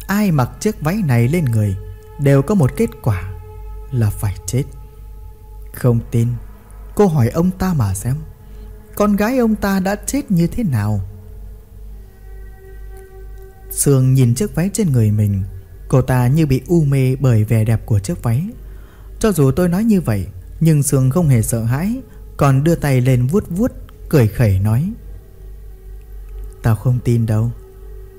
Ai mặc chiếc váy này lên người Đều có một kết quả Là phải chết. Không tin, Cô hỏi ông ta mà xem, Con gái ông ta đã chết như thế nào? Sương nhìn chiếc váy trên người mình, Cô ta như bị u mê bởi vẻ đẹp của chiếc váy. Cho dù tôi nói như vậy, Nhưng Sương không hề sợ hãi, Còn đưa tay lên vuốt vuốt, Cười khẩy nói. Tao không tin đâu.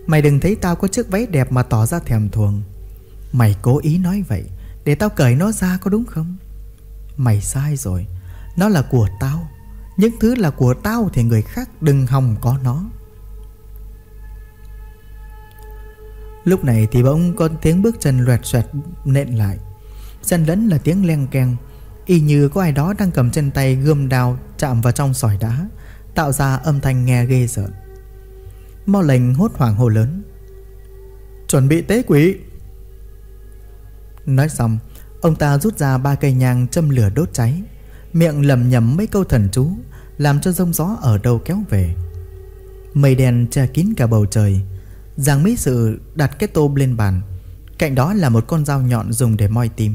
Mày đừng thấy tao có chiếc váy đẹp mà tỏ ra thèm thuồng. Mày cố ý nói vậy Để tao cởi nó ra có đúng không? Mày sai rồi. Nó là của tao. Những thứ là của tao thì người khác đừng hòng có nó. Lúc này thì bỗng có tiếng bước chân loẹt xoẹt nện lại. Xen lẫn là tiếng len keng. Y như có ai đó đang cầm trên tay gươm đao chạm vào trong sỏi đá, Tạo ra âm thanh nghe ghê rợn Mo lệnh hốt hoảng hô lớn. Chuẩn bị tế quỷ. Nói xong, Ông ta rút ra ba cây nhang châm lửa đốt cháy. Miệng lầm nhầm mấy câu thần chú, Làm cho rông gió ở đâu kéo về. Mây đen che kín cả bầu trời. Giang Mỹ Sự đặt cái tô lên bàn. Cạnh đó là một con dao nhọn dùng để moi tim.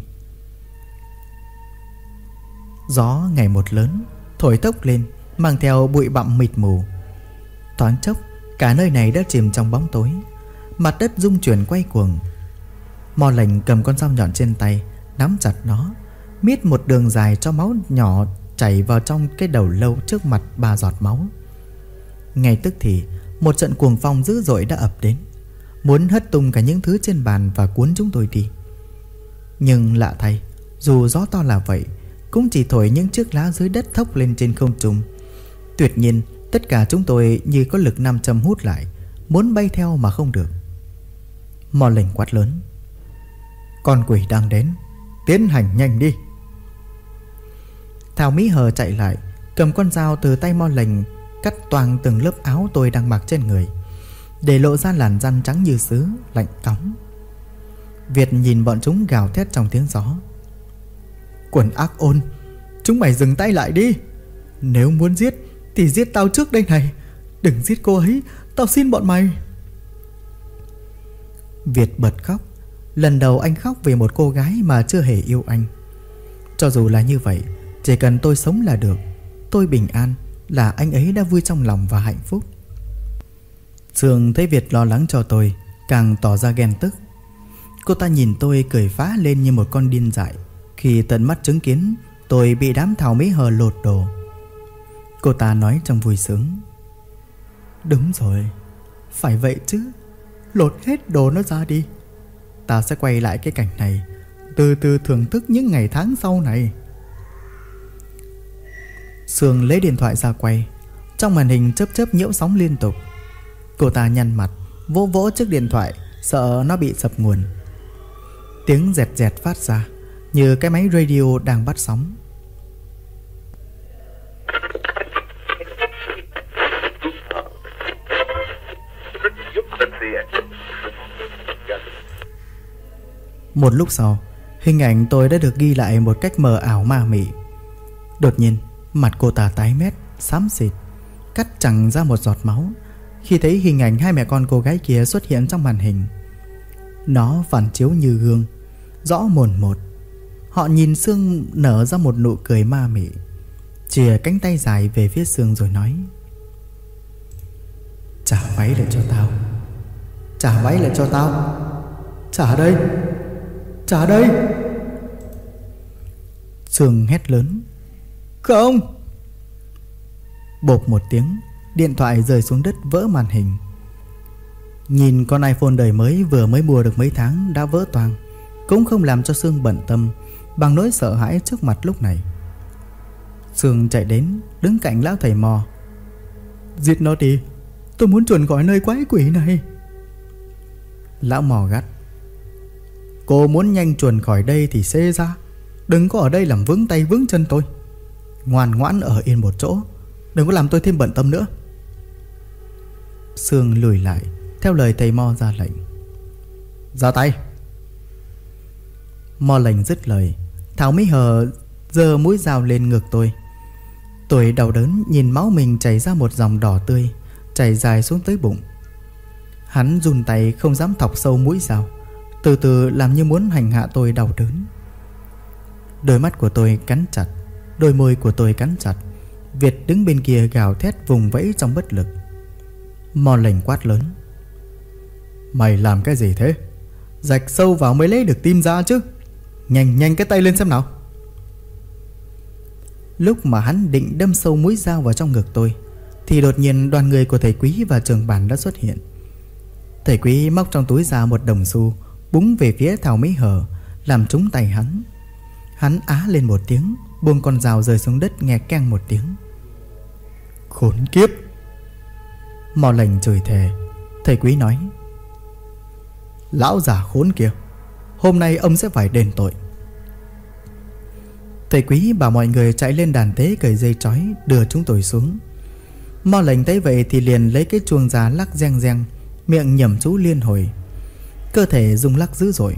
Gió ngày một lớn, Thổi tốc lên, Mang theo bụi bặm mịt mù. Thoáng chốc, Cả nơi này đã chìm trong bóng tối. Mặt đất rung chuyển quay cuồng. Mò lành cầm con dao nhọn trên tay, Nắm chặt nó, Miết một đường dài cho máu nhỏ Chảy vào trong cái đầu lâu trước mặt ba giọt máu. Ngay tức thì, Một trận cuồng phong dữ dội đã ập đến. Muốn hất tung cả những thứ trên bàn Và cuốn chúng tôi đi. Nhưng lạ thay, Dù gió to là vậy cũng chỉ thổi những chiếc lá dưới đất thốc lên trên không trung. Tuyệt nhiên, Tất cả chúng tôi như có lực nam châm hút lại, Muốn bay theo mà không được. Mò lệnh quát lớn. Con quỷ đang đến, Tiến hành nhanh đi. Thảo Mỹ Hờ chạy lại, Cầm con dao từ tay mo lệnh, Cắt toàn từng lớp áo tôi đang mặc trên người, Để lộ ra làn răn trắng như sứ, Lạnh cóng. Việt nhìn bọn chúng gào thét trong tiếng gió. Quần ác ôn. Chúng mày dừng tay lại đi. Nếu muốn giết, thì giết tao trước đây này. Đừng giết cô ấy, Tao xin bọn mày. Việt bật khóc. Lần đầu anh khóc vì một cô gái mà chưa hề yêu anh. Cho dù là như vậy, Chỉ cần tôi sống là được. Tôi bình an Là anh ấy đã vui trong lòng và hạnh phúc. Sương thấy Việt lo lắng cho tôi, Càng tỏ ra ghen tức. Cô ta nhìn tôi cười phá lên như một con điên dại. Khi tận mắt chứng kiến, Tôi bị đám thảo mỹ hờ lột đồ Cô ta nói trong vui sướng, Đúng rồi, Phải vậy chứ, Lột hết đồ nó ra đi. Ta sẽ quay lại cái cảnh này, Từ từ thưởng thức những ngày tháng sau này. Sương lấy điện thoại ra quay, Trong màn hình chớp chớp nhiễu sóng liên tục. Cô ta nhăn mặt, Vỗ vỗ chiếc điện thoại, Sợ nó bị sập nguồn. Tiếng dẹt dẹt phát ra. Như cái máy radio đang bắt sóng. Một lúc sau, Hình ảnh tôi đã được ghi lại một cách mờ ảo ma mị. Đột nhiên, Mặt cô ta tái mét, Xám xịt, Cắt chẳng ra một giọt máu Khi thấy hình ảnh hai mẹ con cô gái kia xuất hiện trong màn hình. Nó phản chiếu như gương, Rõ mồn một. Họ nhìn Sương nở ra một nụ cười ma mị, Chìa cánh tay dài về phía Sương rồi nói, Trả váy lại cho tao. Trả váy lại cho tao? Trả đây? Trả đây? Sương hét lớn, Không! Bột một tiếng, Điện thoại rơi xuống đất vỡ màn hình. Nhìn con iPhone đời mới vừa mới mua được mấy tháng đã vỡ toang, Cũng không làm cho Sương bận tâm. Bằng nỗi sợ hãi trước mặt lúc này, Sương chạy đến Đứng cạnh lão thầy mò. Giết nó đi, Tôi muốn chuồn khỏi nơi quái quỷ này. Lão mò gắt. Cô muốn nhanh chuồn khỏi đây thì xê ra, Đừng có ở đây làm vướng tay vướng chân tôi. Ngoan ngoãn ở yên một chỗ, Đừng có làm tôi thêm bận tâm nữa. Sương lùi lại, Theo lời thầy Mo ra lệnh. Ra tay. Mo lệnh dứt lời Thảo Mỹ Hờ, giơ mũi dao lên ngực tôi. Tôi đau đớn nhìn máu mình chảy ra một dòng đỏ tươi, Chảy dài xuống tới bụng. Hắn run tay không dám thọc sâu mũi dao, Từ từ làm như muốn hành hạ tôi đau đớn. Đôi mắt của tôi cắn chặt, Đôi môi của tôi cắn chặt. Việt đứng bên kia gào thét vùng vẫy trong bất lực. Mò lệnh quát lớn. Mày làm cái gì thế? Rạch sâu vào mới lấy được tim ra chứ? Nhanh nhanh cái tay lên xem nào. Lúc mà hắn định đâm sâu mũi dao vào trong ngực tôi Thì đột nhiên đoàn người của thầy quý và trường bản đã xuất hiện. Thầy quý móc trong túi ra một đồng xu Búng về phía Thảo Mỹ Hờ Làm trúng tay hắn. Hắn á lên một tiếng Buông con dao rơi xuống đất nghe keng một tiếng. Khốn kiếp! Mò lệnh chửi thề Thầy quý nói. Lão già khốn kia Hôm nay ông sẽ phải đền tội. Thầy quý bảo mọi người chạy lên đàn tế cởi dây trói, Đưa chúng tôi xuống. Mo lệnh thấy vậy thì liền lấy cái chuông giá lắc reng reng, Miệng nhẩm chú liên hồi. Cơ thể rung lắc dữ dội.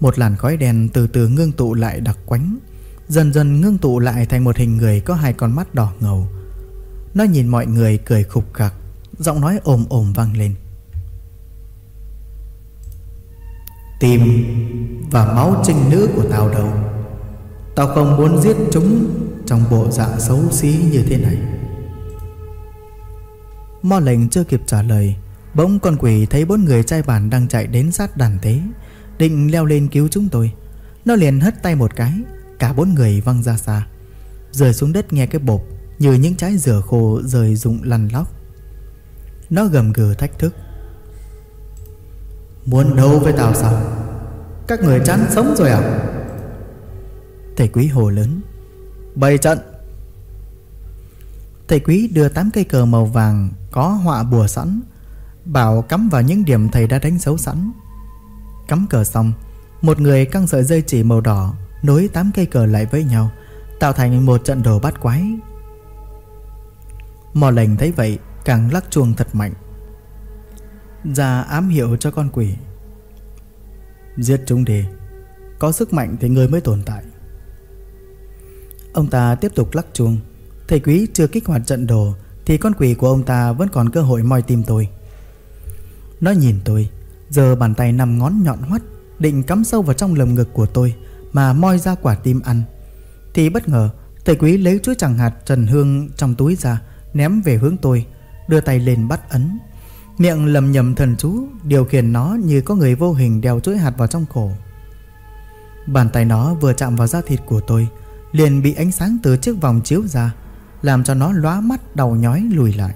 Một làn khói đen từ từ ngưng tụ lại đặc quánh, Dần dần ngưng tụ lại thành một hình người có hai con mắt đỏ ngầu. Nó nhìn mọi người cười khục khặc Giọng nói ồm ồm vang lên. Tim và máu trinh nữ của tao đâu Tao không muốn giết chúng Trong bộ dạng xấu xí như thế này. Mo lệnh chưa kịp trả lời, Bỗng con quỷ thấy bốn người trai bản đang chạy đến sát đàn tế Định leo lên cứu chúng tôi. Nó liền hất tay một cái, Cả bốn người văng ra xa. Rơi xuống đất nghe cái bột Như những trái dừa khô rời rụng lăn lóc. Nó gầm gừ thách thức. Muốn đấu với tao sao? Các người chán sống rồi à? Thầy quý hồ lớn. Bày trận. Thầy quý đưa tám cây cờ màu vàng Có họa bùa sẵn Bảo cắm vào những điểm thầy đã đánh dấu sẵn. Cắm cờ xong Một người căng sợi dây chỉ màu đỏ Nối tám cây cờ lại với nhau Tạo thành một trận đồ bát quái. Mò lệnh thấy vậy Càng lắc chuông thật mạnh ra ám hiệu cho con quỷ. Giết chúng đi. Có sức mạnh thì người mới tồn tại. Ông ta tiếp tục lắc chuông. Thầy quý chưa kích hoạt trận đồ, Thì con quỷ của ông ta vẫn còn cơ hội moi tim tôi. Nó nhìn tôi Giờ bàn tay nằm ngón nhọn hoắt, Định cắm sâu vào trong lồng ngực của tôi, Mà moi ra quả tim ăn. Thì bất ngờ, Thầy quý lấy chuỗi chẳng hạt trần hương trong túi ra, Ném về hướng tôi, Đưa tay lên bắt ấn. Miệng lầm nhầm thần chú, Điều khiển nó như có người vô hình đeo chuỗi hạt vào trong cổ. Bàn tay nó vừa chạm vào da thịt của tôi, Liền bị ánh sáng từ chiếc vòng chiếu ra, Làm cho nó lóa mắt đầu nhói, lùi lại.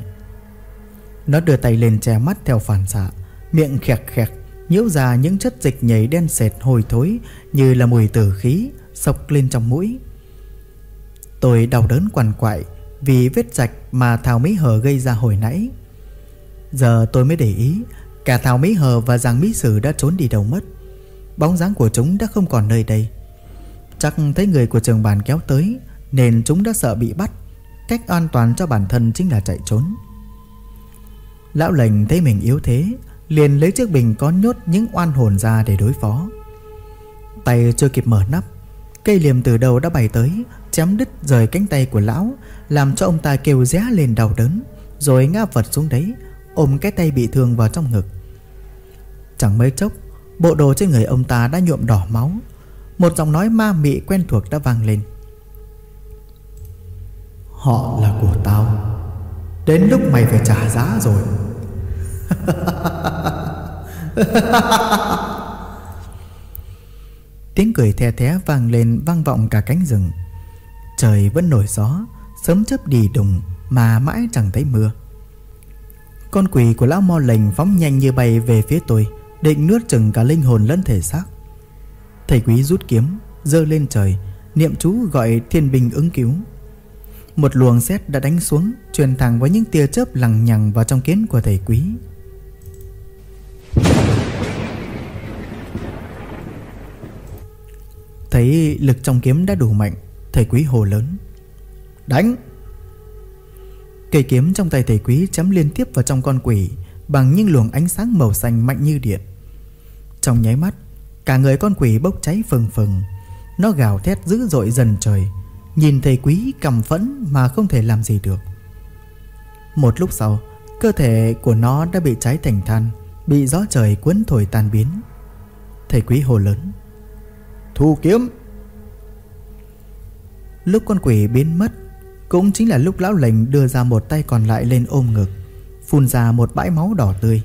Nó đưa tay lên che mắt theo phản xạ, Miệng khẹt khẹt, Nhiễu ra những chất dịch nhảy đen sệt hôi thối Như là mùi tử khí Sộc lên trong mũi. Tôi đau đớn quằn quại Vì vết rạch mà Thảo Mỹ Hờ gây ra hồi nãy. Giờ tôi mới để ý, Cả Thảo Mỹ Hờ và Giang Mỹ Sử đã trốn đi đâu mất. Bóng dáng của chúng đã không còn nơi đây. Chắc thấy người của trường bàn kéo tới, Nên chúng đã sợ bị bắt. Cách an toàn cho bản thân chính là chạy trốn. Lão lệnh thấy mình yếu thế, Liền lấy chiếc bình có nhốt những oan hồn ra để đối phó. Tay chưa kịp mở nắp, Cây liềm từ đầu đã bay tới, Chém đứt rời cánh tay của lão, Làm cho ông ta kêu ré lên đau đớn, Rồi ngã vật xuống đấy Ôm cái tay bị thương vào trong ngực. Chẳng mấy chốc, Bộ đồ trên người ông ta đã nhuộm đỏ máu. Một giọng nói ma mị quen thuộc đã vang lên. Họ là của tao. Đến lúc mày phải trả giá rồi. [laughs] Tiếng cười the thé vang lên vang vọng cả cánh rừng. Trời vẫn nổi gió, Sớm chớp đi đùng Mà mãi chẳng thấy mưa. Con quỷ của lão mo lành phóng nhanh như bay về phía tôi, Định nuốt chừng cả linh hồn lẫn thể xác. Thầy quý rút kiếm, giơ lên trời, Niệm chú gọi thiên binh ứng cứu. Một luồng sét đã đánh xuống, Truyền thẳng với những tia chớp lằng nhằng vào trong kiến của thầy quý. Thấy lực trong kiếm đã đủ mạnh, Thầy quý hồ lớn, Đánh! Cây kiếm trong tay thầy quý chấm liên tiếp vào trong con quỷ, Bằng những luồng ánh sáng màu xanh mạnh như điện. Trong nháy mắt, Cả người con quỷ bốc cháy phừng phừng. Nó gào thét dữ dội dần trời, Nhìn thầy quý cầm phẫn mà không thể làm gì được. Một lúc sau, Cơ thể của nó đã bị cháy thành than, Bị gió trời cuốn thổi tan biến. Thầy quý hồ lớn, Thu kiếm! Lúc con quỷ biến mất cũng chính là lúc lão lệnh đưa ra một tay còn lại lên ôm ngực, Phun ra một bãi máu đỏ tươi,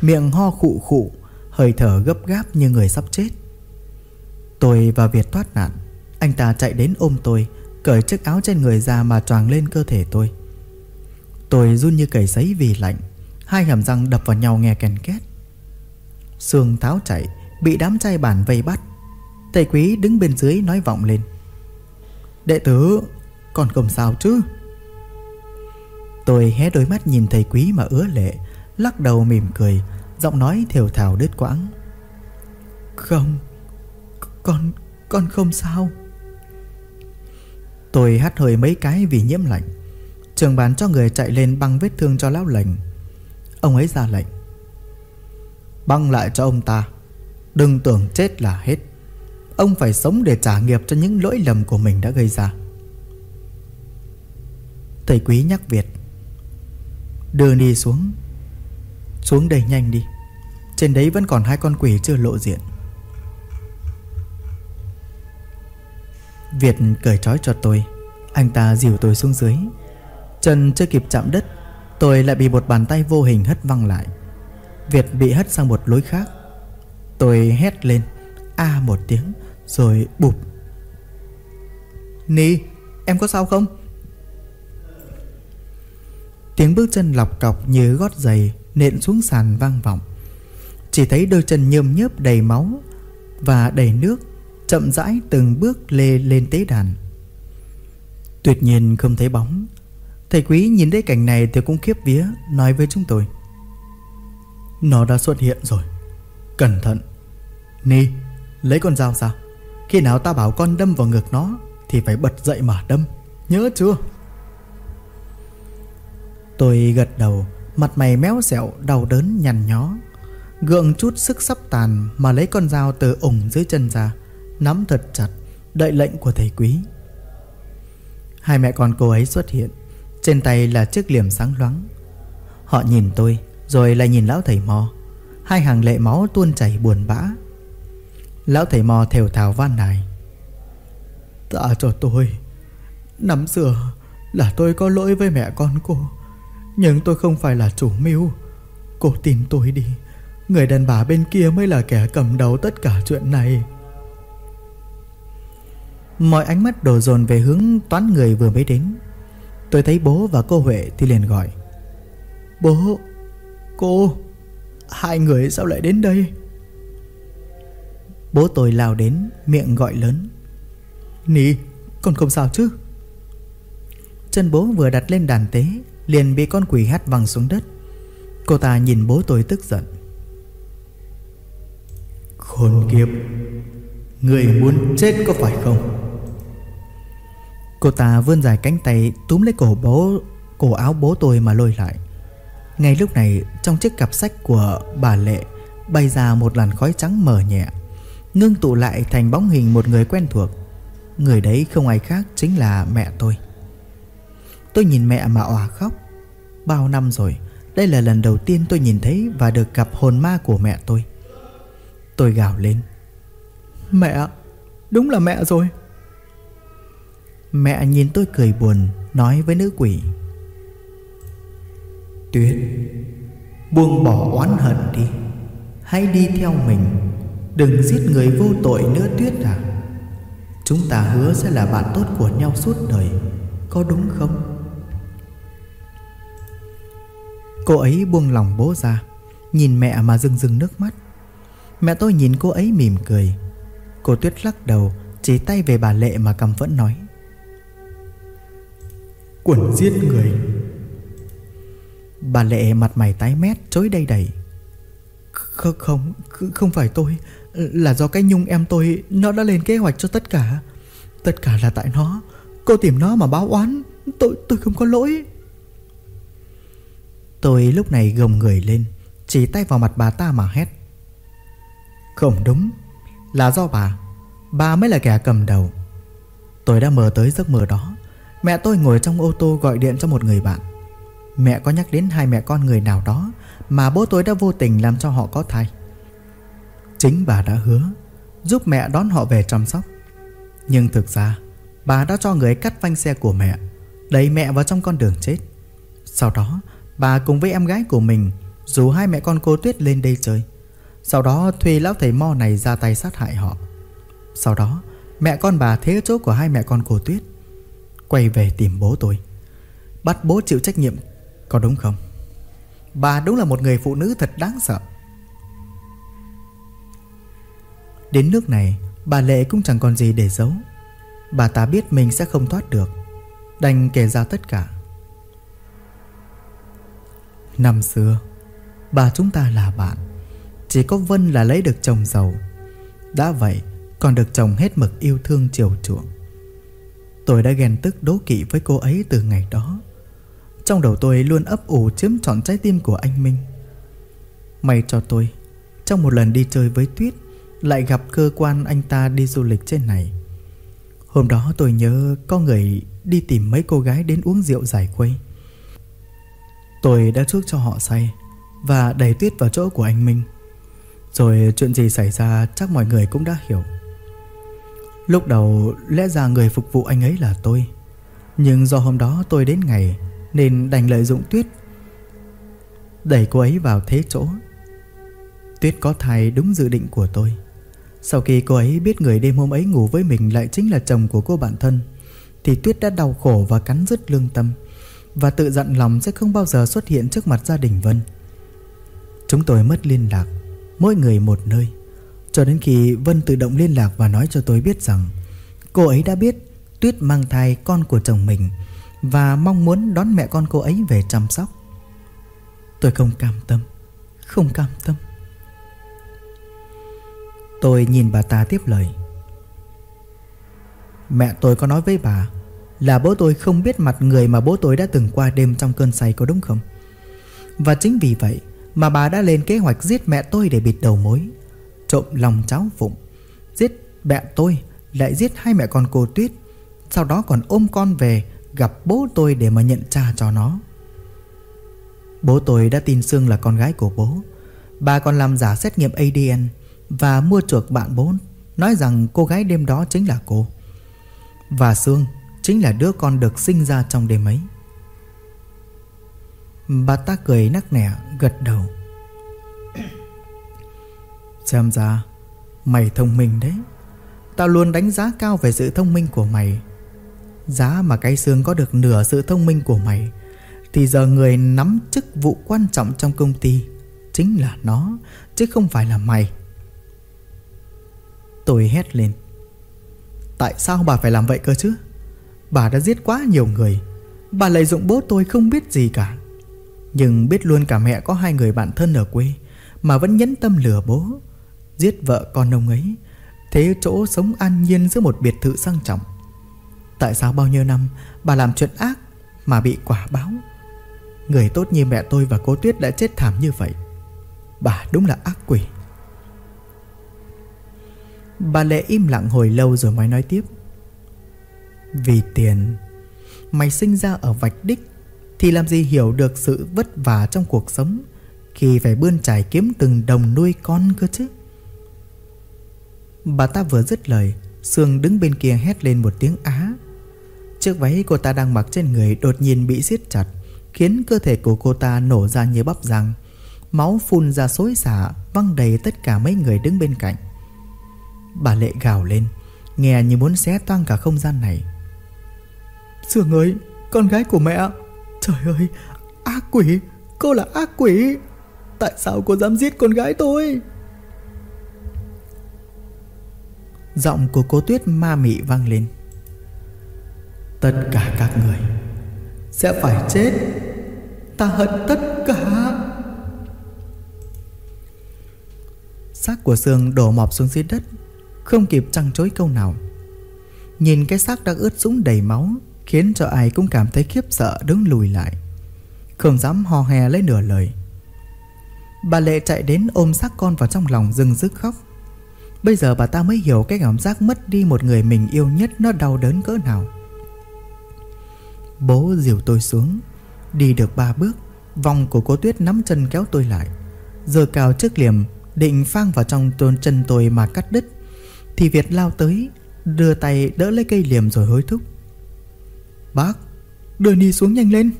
Miệng ho khụ khụ, Hơi thở gấp gáp như người sắp chết. Tôi và Việt thoát nạn, Anh ta chạy đến ôm tôi, Cởi chiếc áo trên người ra mà choàng lên cơ thể tôi. Tôi run như cầy sấy vì lạnh, Hai hàm răng đập vào nhau nghe kèn két. Sương tháo chạy, Bị đám trai bản vây bắt. Thầy quý đứng bên dưới nói vọng lên. Đệ tử còn không sao chứ? Tôi hé đôi mắt nhìn thầy quý mà ứa lệ, Lắc đầu mỉm cười, Giọng nói thều thào đứt quãng. Không, Con Con không sao. Tôi hắt hơi mấy cái vì nhiễm lạnh. Trường bán cho người chạy lên băng vết thương cho lão lệnh Ông ấy ra lệnh. Băng lại cho ông ta. Đừng tưởng chết là hết. Ông phải sống để trả nghiệp cho những lỗi lầm của mình đã gây ra. Thầy quý nhắc Việt. Đưa đi xuống. Xuống đây nhanh đi. Trên đấy vẫn còn hai con quỷ chưa lộ diện. Việt cởi trói cho tôi. Anh ta dìu tôi xuống dưới. Chân chưa kịp chạm đất, Tôi lại bị một bàn tay vô hình hất văng lại. Việt bị hất sang một lối khác. Tôi hét lên, A một tiếng, Rồi bụp. Ni Em có sao không? Tiếng bước chân lọc cọc như gót giày Nện xuống sàn vang vọng. Chỉ thấy đôi chân nhơm nhớp đầy máu Và đầy nước Chậm rãi từng bước lê lên tế đàn. Tuyệt nhiên không thấy bóng. Thầy quý nhìn thấy cảnh này thì cũng khiếp vía, Nói với chúng tôi. Nó đã xuất hiện rồi. Cẩn thận. Ni, lấy con dao ra. Khi nào ta bảo con đâm vào ngực nó Thì phải bật dậy mà đâm. Nhớ chưa? Tôi gật đầu, Mặt mày méo xẹo, đau đớn nhằn nhó. Gượng chút sức sắp tàn Mà lấy con dao từ ủng dưới chân ra, Nắm thật chặt Đợi lệnh của thầy quý. Hai mẹ con cô ấy xuất hiện, Trên tay là chiếc liềm sáng loáng. Họ nhìn tôi, Rồi lại nhìn lão thầy mò. Hai hàng lệ máu tuôn chảy buồn bã. Lão thầy mò thều thào van nài. Tạ cho tôi, Năm xưa là tôi có lỗi với mẹ con cô. Nhưng tôi không phải là chủ mưu. Cô tin tôi đi. Người đàn bà bên kia mới là kẻ cầm đầu tất cả chuyện này. Mọi ánh mắt đổ dồn về hướng toán người vừa mới đến. Tôi thấy bố và cô Huệ thì liền gọi. Bố, Cô, Hai người sao lại đến đây? Bố tôi lao đến, Miệng gọi lớn. Nì, con không sao chứ? Chân bố vừa đặt lên đàn tế Liền bị con quỷ hắt văng xuống đất. Cô ta nhìn bố tôi tức giận. Khốn kiếp, Người muốn chết có phải không? Cô ta vươn dài cánh tay túm lấy cổ bố, cổ áo bố tôi mà lôi lại. Ngay lúc này, trong chiếc cặp sách của bà Lệ bay ra một làn khói trắng mờ nhẹ, ngưng tụ lại thành bóng hình một người quen thuộc. Người đấy không ai khác chính là mẹ tôi tôi nhìn mẹ mà òa khóc. Bao năm rồi, đây là lần đầu tiên tôi nhìn thấy và được gặp hồn ma của mẹ tôi. Tôi gào lên. Mẹ, Đúng là mẹ rồi. Mẹ nhìn tôi cười buồn, Nói với nữ quỷ. Tuyết, Buông bỏ oán hận đi. Hãy đi theo mình. Đừng giết người vô tội nữa, Tuyết à. Chúng ta hứa sẽ là bạn tốt của nhau suốt đời. Có đúng không? Cô ấy buông lòng bố ra Nhìn mẹ mà rưng rưng nước mắt. Mẹ tôi nhìn cô ấy mỉm cười. Cô Tuyết lắc đầu Chỉ tay về bà Lệ mà cầm vẫn nói. Quần giết người. Bà Lệ mặt mày tái mét chối đầy đầy. Không không Không phải tôi Là do cái nhung em tôi Nó đã lên kế hoạch cho tất cả. Tất cả là tại nó. Cô tìm nó mà báo oán. Tôi tôi không có lỗi Tôi lúc này gồng người lên, Chỉ tay vào mặt bà ta mà hét. Không đúng, Là do bà Bà mới là kẻ cầm đầu. Tôi đã mơ tới giấc mơ đó, Mẹ tôi ngồi trong ô tô gọi điện cho một người bạn. Mẹ có nhắc đến hai mẹ con người nào đó Mà bố tôi đã vô tình làm cho họ có thai. Chính bà đã hứa, Giúp mẹ đón họ về chăm sóc. Nhưng thực ra, Bà đã cho người cắt phanh xe của mẹ, Đẩy mẹ vào trong con đường chết. Sau đó Bà cùng với em gái của mình, Rủ hai mẹ con cô Tuyết lên đây chơi. Sau đó, thuê lão thầy mo này ra tay sát hại họ. Sau đó, Mẹ con bà thế chỗ của hai mẹ con cô Tuyết, Quay về tìm bố tôi. Bắt bố chịu trách nhiệm, Có đúng không? Bà đúng là một người phụ nữ thật đáng sợ. Đến nước này, Bà Lệ cũng chẳng còn gì để giấu. Bà ta biết mình sẽ không thoát được, Đành kể ra tất cả. Năm xưa, Bà chúng ta là bạn, Chỉ có Vân là lấy được chồng giàu. Đã vậy, còn được chồng hết mực yêu thương chiều chuộng. Tôi đã ghen tức đố kỵ với cô ấy từ ngày đó. Trong đầu tôi luôn ấp ủ chiếm trọn trái tim của anh Minh. May cho tôi, Trong một lần đi chơi với Tuyết, Lại gặp cơ quan anh ta đi du lịch trên này. Hôm đó tôi nhớ có người đi tìm mấy cô gái đến uống rượu giải quây Tôi đã chuốc cho họ say Và đẩy Tuyết vào chỗ của anh Minh. Rồi chuyện gì xảy ra chắc mọi người cũng đã hiểu. Lúc đầu, lẽ ra người phục vụ anh ấy là tôi. Nhưng do hôm đó tôi đến ngày Nên đành lợi dụng Tuyết, Đẩy cô ấy vào thế chỗ. Tuyết có thai đúng dự định của tôi. Sau khi cô ấy biết người đêm hôm ấy ngủ với mình lại chính là chồng của cô bạn thân, Thì Tuyết đã đau khổ và cắn rứt lương tâm. Và tự dặn lòng sẽ không bao giờ xuất hiện trước mặt gia đình Vân. Chúng tôi mất liên lạc, Mỗi người một nơi. Cho đến khi Vân tự động liên lạc và nói cho tôi biết rằng Cô ấy đã biết Tuyết mang thai con của chồng mình Và mong muốn đón mẹ con cô ấy về chăm sóc. Tôi không cam tâm, Không cam tâm. Tôi nhìn bà ta tiếp lời. Mẹ tôi có nói với bà là bố tôi không biết mặt người mà bố tôi đã từng qua đêm trong cơn say có đúng không? Và chính vì vậy Mà bà đã lên kế hoạch giết mẹ tôi để bịt đầu mối, Trộm lòng cháu Phụng. Giết mẹ tôi, Lại giết hai mẹ con cô Tuyết, Sau đó còn ôm con về Gặp bố tôi để mà nhận cha cho nó. Bố tôi đã tin Sương là con gái của bố. Bà còn làm giả xét nghiệm ADN Và mua chuộc bạn bố, Nói rằng cô gái đêm đó chính là cô. Và Sương Chính là đứa con được sinh ra trong đêm ấy. Bà ta cười nắc nẻ, gật đầu. Xem ra, Mày thông minh đấy. Tao luôn đánh giá cao về sự thông minh của mày. Giá mà cái xương có được nửa sự thông minh của mày, Thì giờ người nắm chức vụ quan trọng trong công ty Chính là nó, Chứ không phải là mày. Tôi hét lên. Tại sao bà phải làm vậy cơ chứ? Bà đã giết quá nhiều người. Bà lợi dụng bố tôi không biết gì cả. Nhưng biết luôn cả mẹ có hai người bạn thân ở quê, Mà vẫn nhẫn tâm lừa bố, Giết vợ con ông ấy. Thế chỗ sống an nhiên giữa một biệt thự sang trọng. Tại sao bao nhiêu năm Bà làm chuyện ác Mà bị quả báo? Người tốt như mẹ tôi và cô Tuyết đã chết thảm như vậy. Bà đúng là ác quỷ. Bà Lệ im lặng hồi lâu rồi mới nói tiếp. Vì tiền. Mày sinh ra ở vạch đích, Thì làm gì hiểu được sự vất vả trong cuộc sống Khi phải bươn trải kiếm từng đồng nuôi con cơ chứ? Bà ta vừa dứt lời, Sương đứng bên kia hét lên một tiếng á. Chiếc váy cô ta đang mặc trên người đột nhiên bị siết chặt, Khiến cơ thể của cô ta nổ ra như bắp răng Máu phun ra xối xả, Văng đầy tất cả mấy người đứng bên cạnh. Bà Lệ gào lên, Nghe như muốn xé toang cả không gian này. Sương ơi Con gái của mẹ Trời ơi, Ác quỷ, Cô là ác quỷ. Tại sao cô dám giết con gái tôi? Giọng của cô Tuyết ma mị vang lên. Tất cả các người Sẽ phải chết. Ta hận tất cả. Xác của Sương đổ mọp xuống dưới đất, Không kịp trăng chối câu nào. Nhìn cái xác đang ướt sũng đầy máu Khiến cho ai cũng cảm thấy khiếp sợ đứng lùi lại. Không dám hò hè lấy nửa lời. Bà Lệ chạy đến ôm xác con vào trong lòng rưng rức khóc. Bây giờ bà ta mới hiểu cái cảm giác mất đi một người mình yêu nhất nó đau đớn cỡ nào. Bố dìu tôi xuống, Đi được ba bước, Vòng của cô Tuyết nắm chân kéo tôi lại. Giờ cào chiếc liềm, Định phang vào trong tôn chân tôi mà cắt đứt, Thì Việt lao tới, Đưa tay đỡ lấy cây liềm rồi hối thúc. Bác, Đưa Ni xuống nhanh lên.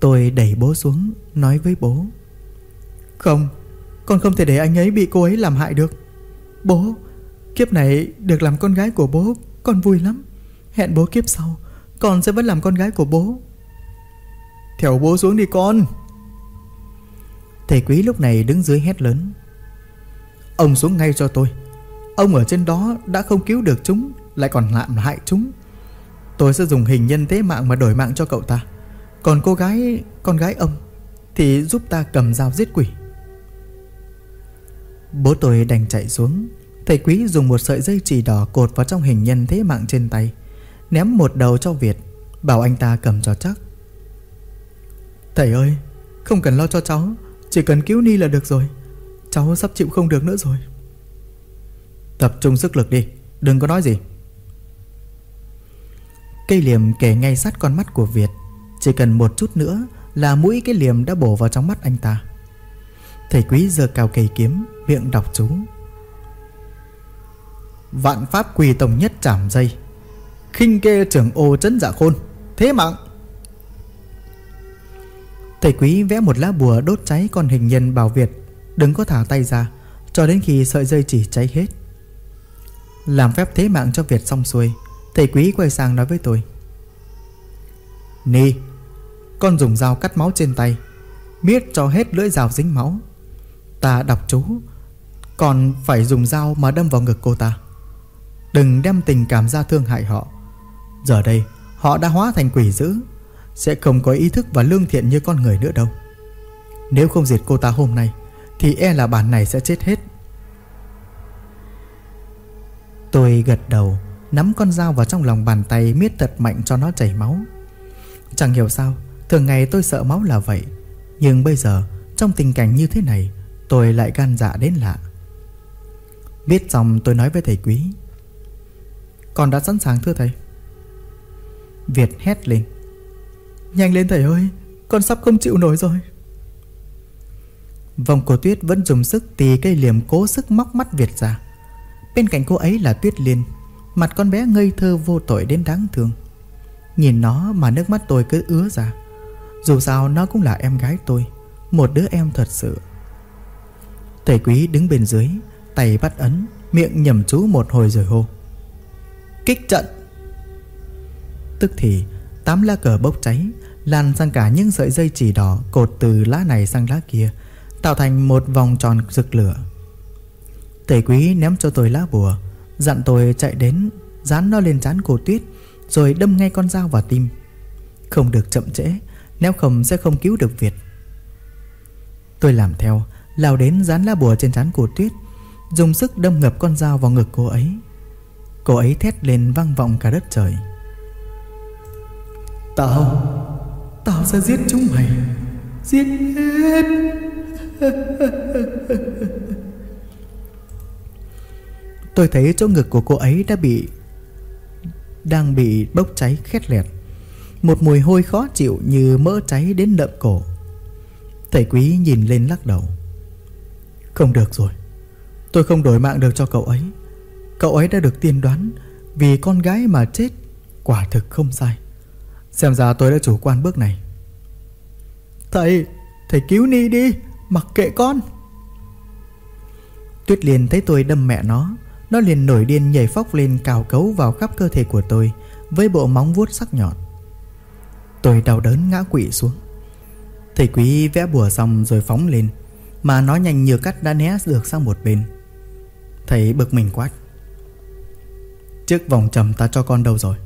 Tôi đẩy bố xuống, Nói với bố. Không, Con không thể để anh ấy bị cô ấy làm hại được. Bố, Kiếp này được làm con gái của bố, Con vui lắm. Hẹn bố kiếp sau, Con sẽ vẫn làm con gái của bố. Theo bố xuống đi con. Thầy quý lúc này đứng dưới hét lớn. Ông xuống ngay cho tôi. Ông ở trên đó đã không cứu được chúng, Lại còn làm hại chúng. Tôi sẽ dùng hình nhân thế mạng mà đổi mạng cho cậu ta. Còn cô gái, Con gái ông Thì giúp ta cầm dao giết quỷ. Bố tôi đành chạy xuống. Thầy quý dùng một sợi dây chỉ đỏ cột vào trong hình nhân thế mạng trên tay, Ném một đầu cho Việt, Bảo anh ta cầm cho chắc. Thầy ơi, Không cần lo cho cháu, Chỉ cần cứu Ni là được rồi. Cháu sắp chịu không được nữa rồi. Tập trung sức lực đi, Đừng có nói gì. Cây liềm kề ngay sát con mắt của Việt. Chỉ cần một chút nữa Là mũi cái liềm đã bổ vào trong mắt anh ta. Thầy quý giơ cao cây kiếm, Miệng đọc chú. Vạn pháp quỳ tổng nhất chảm dây. Khinh kê trưởng ô trấn dạ khôn. Thế mạng! Thầy quý vẽ một lá bùa đốt cháy con hình nhân bảo Việt. Đừng có thả tay ra, Cho đến khi sợi dây chỉ cháy hết. Làm phép thế mạng cho Việt xong xuôi. Thầy quý quay sang nói với tôi. Ni, Con dùng dao cắt máu trên tay, Miết cho hết lưỡi dao dính máu. Ta đọc chú, Còn phải dùng dao mà đâm vào ngực cô ta. Đừng đem tình cảm ra thương hại họ. Giờ đây, họ đã hóa thành quỷ dữ, Sẽ không có ý thức và lương thiện như con người nữa đâu. Nếu không diệt cô ta hôm nay, Thì e là bản này sẽ chết hết. Tôi gật đầu. Nắm con dao vào trong lòng bàn tay, Miết thật mạnh cho nó chảy máu. Chẳng hiểu sao, Thường ngày tôi sợ máu là vậy. Nhưng bây giờ, trong tình cảnh như thế này, Tôi lại gan dạ đến lạ. Biết xong tôi nói với thầy quý. Con đã sẵn sàng thưa thầy? Việt hét lên. Nhanh lên thầy ơi, Con sắp không chịu nổi rồi. Vòng cổ tuyết vẫn dùng sức Tì cây liềm cố sức móc mắt Việt ra. Bên cạnh cô ấy là Tuyết Liên. Mặt con bé ngây thơ vô tội đến đáng thương. Nhìn nó mà nước mắt tôi cứ ứa ra. Dù sao nó cũng là em gái tôi, Một đứa em thật sự. Thầy quý đứng bên dưới, Tay bắt ấn, Miệng nhầm chú một hồi rồi hô. Kích trận! Tức thì, Tám lá cờ bốc cháy Lan sang cả những sợi dây chỉ đỏ Cột từ lá này sang lá kia, Tạo thành một vòng tròn rực lửa. Thầy quý ném cho tôi lá bùa Dặn tôi chạy đến, Dán nó lên trán cổ tuyết, Rồi đâm ngay con dao vào tim. Không được chậm trễ, Nếu không sẽ không cứu được Việt. Tôi làm theo, Lao đến dán lá bùa trên trán cổ tuyết, Dùng sức đâm ngập con dao vào ngực cô ấy. Cô ấy thét lên vang vọng cả đất trời. Tao Tao sẽ giết chúng mày. Giết hết. [laughs] Tôi thấy chỗ ngực của cô ấy đã bị, Đang bị bốc cháy khét lẹt. Một mùi hôi khó chịu như mỡ cháy đến lợm cổ. Thầy quý nhìn lên lắc đầu. Không được rồi. Tôi không đổi mạng được cho cậu ấy. Cậu ấy đã được tiên đoán Vì con gái mà chết Quả thực không sai. Xem ra tôi đã chủ quan bước này. Thầy Thầy cứu Ni đi, Mặc kệ con. Tuyết liền thấy tôi đâm mẹ nó nó liền nổi điên nhảy phóc lên cào cấu vào khắp cơ thể của tôi, Với bộ móng vuốt sắc nhọn. Tôi đau đớn ngã quỵ xuống. Thầy quý vẽ bùa xong rồi phóng lên, Mà nó nhanh như cắt đã né được sang một bên. Thầy bực mình quát Chiếc vòng trầm ta cho con đâu rồi?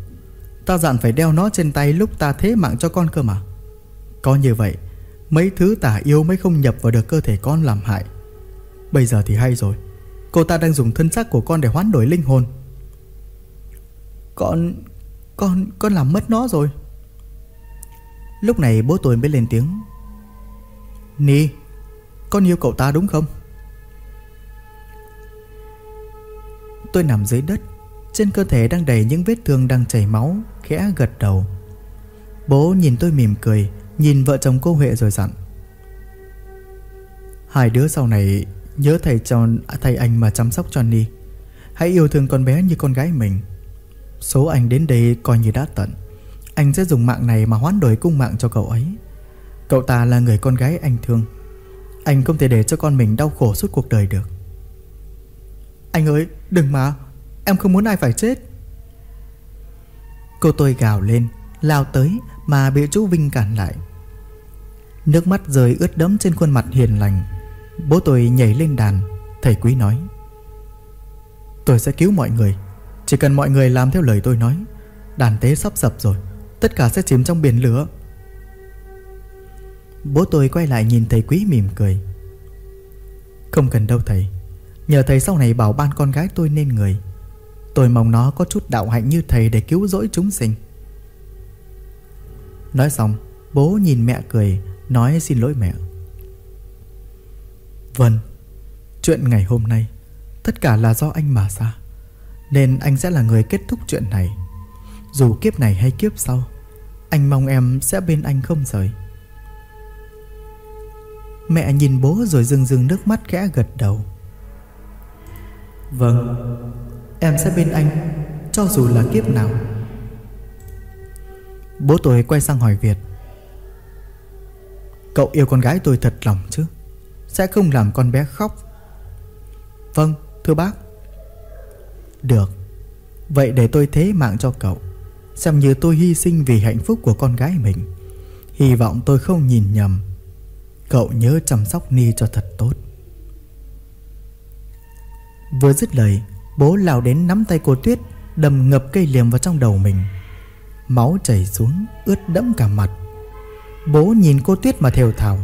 Ta dặn phải đeo nó trên tay lúc ta thế mạng cho con cơ mà. Có như vậy, Mấy thứ tả yêu mới không nhập vào được cơ thể con làm hại. Bây giờ thì hay rồi. Cô ta đang dùng thân xác của con để hoán đổi linh hồn. Con... Con... Con làm mất nó rồi. Lúc này bố tôi mới lên tiếng. Nì, Con yêu cậu ta đúng không? Tôi nằm dưới đất, Trên cơ thể đang đầy những vết thương đang chảy máu, Khẽ gật đầu. Bố nhìn tôi mỉm cười, Nhìn vợ chồng cô Huệ rồi dặn. Hai đứa sau này Nhớ thầy cho, thầy anh mà chăm sóc cho Hãy yêu thương con bé như con gái mình. Số anh đến đây coi như đã tận. Anh sẽ dùng mạng này mà hoán đổi cung mạng cho cậu ấy. Cậu ta là người con gái anh thương. Anh không thể để cho con mình đau khổ suốt cuộc đời được. Anh ơi, đừng mà. Em không muốn ai phải chết. Cô tôi gào lên, Lao tới mà bị chú Vinh cản lại. Nước mắt rơi ướt đẫm trên khuôn mặt hiền lành. Bố tôi nhảy lên đàn, Thầy quý nói. Tôi sẽ cứu mọi người, Chỉ cần mọi người làm theo lời tôi nói, Đàn tế sắp sập rồi, Tất cả sẽ chìm trong biển lửa. Bố tôi quay lại nhìn thầy quý mỉm cười. Không cần đâu thầy, Nhờ thầy sau này bảo ban con gái tôi nên người. Tôi mong nó có chút đạo hạnh như thầy Để cứu rỗi chúng sinh. Nói xong, Bố nhìn mẹ cười, Nói xin lỗi mẹ. Vâng Chuyện ngày hôm nay Tất cả là do anh mà ra, Nên anh sẽ là người kết thúc chuyện này. Dù kiếp này hay kiếp sau, Anh mong em sẽ bên anh không rời. Mẹ nhìn bố rồi rưng rưng nước mắt khẽ gật đầu. Vâng Em sẽ bên anh, Cho dù là kiếp nào. Bố tôi quay sang hỏi Việt. Cậu yêu con gái tôi thật lòng chứ? Sẽ không làm con bé khóc. Vâng thưa bác. Được. Vậy để tôi thế mạng cho cậu. Xem như tôi hy sinh vì hạnh phúc của con gái mình. Hy vọng tôi không nhìn nhầm. Cậu nhớ chăm sóc Ni cho thật tốt. Vừa dứt lời, Bố lao đến nắm tay cô Tuyết Đầm ngập cây liềm vào trong đầu mình. Máu chảy xuống, ướt đẫm cả mặt. Bố nhìn cô Tuyết mà thều thào.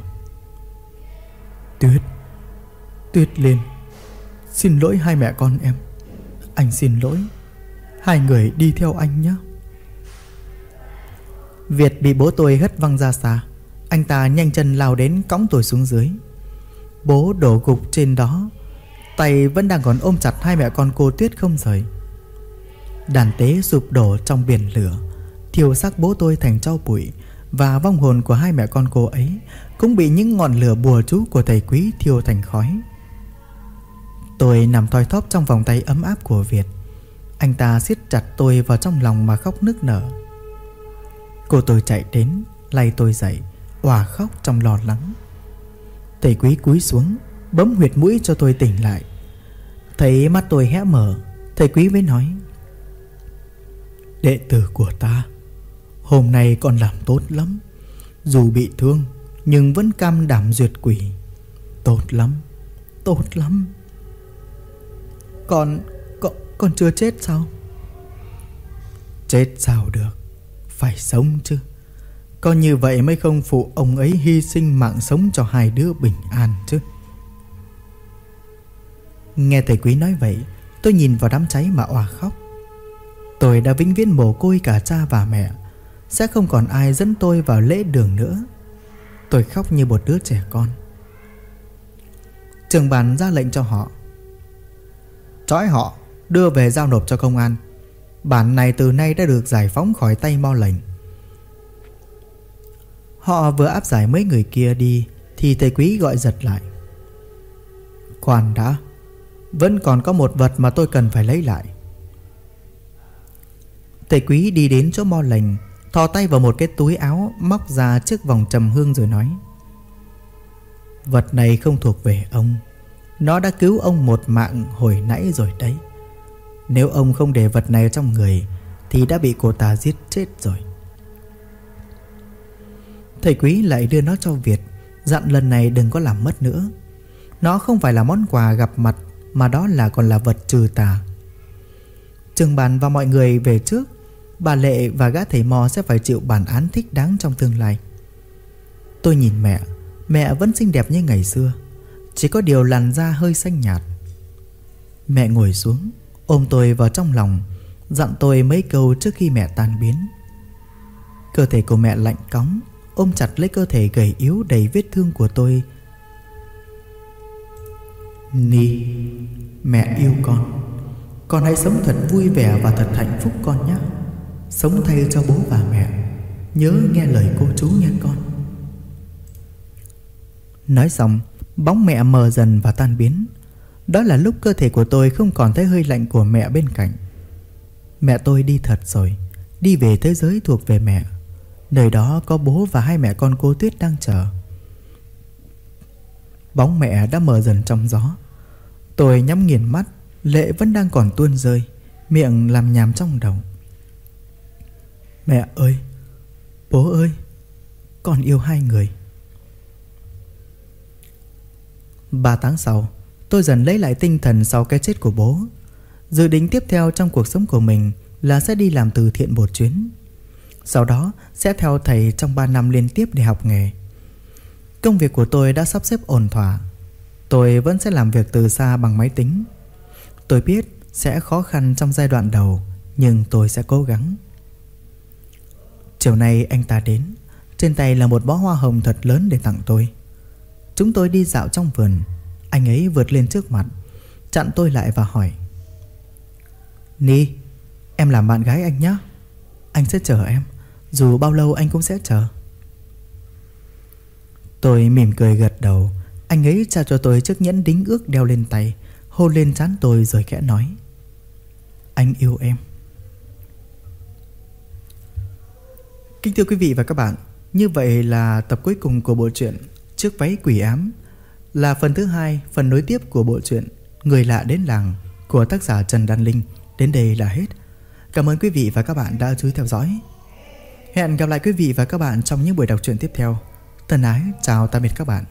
Tuyết. Tuyết lên. Xin lỗi hai mẹ con em. Anh xin lỗi. Hai người đi theo anh nhé. Việt bị bố tôi hất văng ra xa. Anh ta nhanh chân lao đến cõng tôi xuống dưới. Bố đổ gục trên đó. Tay vẫn đang còn ôm chặt hai mẹ con cô Tuyết không rời. Đàn tế sụp đổ trong biển lửa. Thiêu xác bố tôi thành tro bụi Và vong hồn của hai mẹ con cô ấy cũng bị những ngọn lửa bùa chú của thầy quý thiêu thành khói. Tôi nằm thoi thóp trong vòng tay ấm áp của Việt. Anh ta siết chặt tôi vào trong lòng mà khóc nức nở. Cô tôi chạy đến, Lay tôi dậy Hòa khóc trong lo lắng. Thầy quý cúi xuống, Bấm huyệt mũi cho tôi tỉnh lại. Thấy mắt tôi hé mở, Thầy quý mới nói, Đệ tử của ta, Hôm nay con làm tốt lắm. Dù bị thương nhưng vẫn cam đảm duyệt quỷ. Tốt lắm Tốt lắm. Còn, Con, con chưa chết sao? Chết sao được? Phải sống chứ. Có như vậy mới không phụ ông ấy hy sinh mạng sống cho hai đứa bình an chứ. Nghe thầy quý nói vậy Tôi nhìn vào đám cháy mà òa khóc. Tôi đã vĩnh viễn mồ côi cả cha và mẹ. Sẽ không còn ai dẫn tôi vào lễ đường nữa. Tôi khóc như một đứa trẻ con. Trường bàn ra lệnh cho họ. Trói họ, Đưa về giao nộp cho công an. Bản này từ nay đã được giải phóng khỏi tay mo lệnh Họ vừa áp giải mấy người kia đi, Thì thầy quý gọi giật lại. Khoan đã, Vẫn còn có một vật mà tôi cần phải lấy lại. Thầy quý đi đến chỗ mo lành Thò tay vào một cái túi áo, Móc ra chiếc vòng trầm hương rồi nói, Vật này không thuộc về ông. Nó đã cứu ông một mạng hồi nãy rồi đấy. Nếu ông không để vật này trong người, Thì đã bị cô ta giết chết rồi. Thầy quý lại đưa nó cho Việt, Dặn lần này đừng có làm mất nữa. Nó không phải là món quà gặp mặt, Mà đó là còn là vật trừ tà. Trường bàn và mọi người về trước Bà Lệ và gã thầy mò sẽ phải chịu bản án thích đáng trong tương lai. Tôi nhìn mẹ Mẹ vẫn xinh đẹp như ngày xưa, Chỉ có điều làn da hơi xanh nhạt. Mẹ ngồi xuống, Ôm tôi vào trong lòng, Dặn tôi mấy câu trước khi mẹ tan biến. Cơ thể của mẹ lạnh cóng, Ôm chặt lấy cơ thể gầy yếu đầy vết thương của tôi. Ni, Mẹ yêu con Con hãy sống thật vui vẻ và thật hạnh phúc con nhé. Sống thay cho bố và mẹ. Nhớ nghe lời cô chú nghe con. Nói xong, Bóng mẹ mờ dần và tan biến. Đó là lúc cơ thể của tôi không còn thấy hơi lạnh của mẹ bên cạnh. Mẹ tôi đi thật rồi, Đi về thế giới thuộc về mẹ. Nơi đó có bố và hai mẹ con cô Tuyết đang chờ. Bóng mẹ đã mờ dần trong gió. Tôi nhắm nghiền mắt, Lệ vẫn đang còn tuôn rơi, Miệng làm nhàm trong đầu. Mẹ ơi, Bố ơi, Con yêu hai người. Ba tháng sau, Tôi dần lấy lại tinh thần sau cái chết của bố. Dự định tiếp theo trong cuộc sống của mình Là sẽ đi làm từ thiện một chuyến. Sau đó, sẽ theo thầy trong 3 năm liên tiếp để học nghề. Công việc của tôi đã sắp xếp ổn thỏa. Tôi vẫn sẽ làm việc từ xa bằng máy tính. Tôi biết sẽ khó khăn trong giai đoạn đầu, Nhưng tôi sẽ cố gắng. Chiều nay anh ta đến. Trên tay là một bó hoa hồng thật lớn để tặng tôi. Chúng tôi đi dạo trong vườn. Anh ấy vượt lên trước mặt, Chặn tôi lại và hỏi. Ni, Em làm bạn gái anh nhé Anh sẽ chờ em. Dù bao lâu anh cũng sẽ chờ. Tôi mỉm cười gật đầu. Anh ấy trao cho tôi chiếc nhẫn đính ước đeo lên tay, Hôn lên trán tôi rồi khẽ nói. Anh yêu em. Kính thưa quý vị và các bạn Như vậy là tập cuối cùng của bộ truyện Chiếc váy quỷ ám Là phần thứ hai, phần nối tiếp của bộ truyện Người lạ đến làng của tác giả Trần Đan Linh. Đến đây là hết. Cảm ơn quý vị và các bạn đã chú ý theo dõi. Hẹn gặp lại quý vị và các bạn trong những buổi đọc truyện tiếp theo. Thân ái, chào tạm biệt các bạn.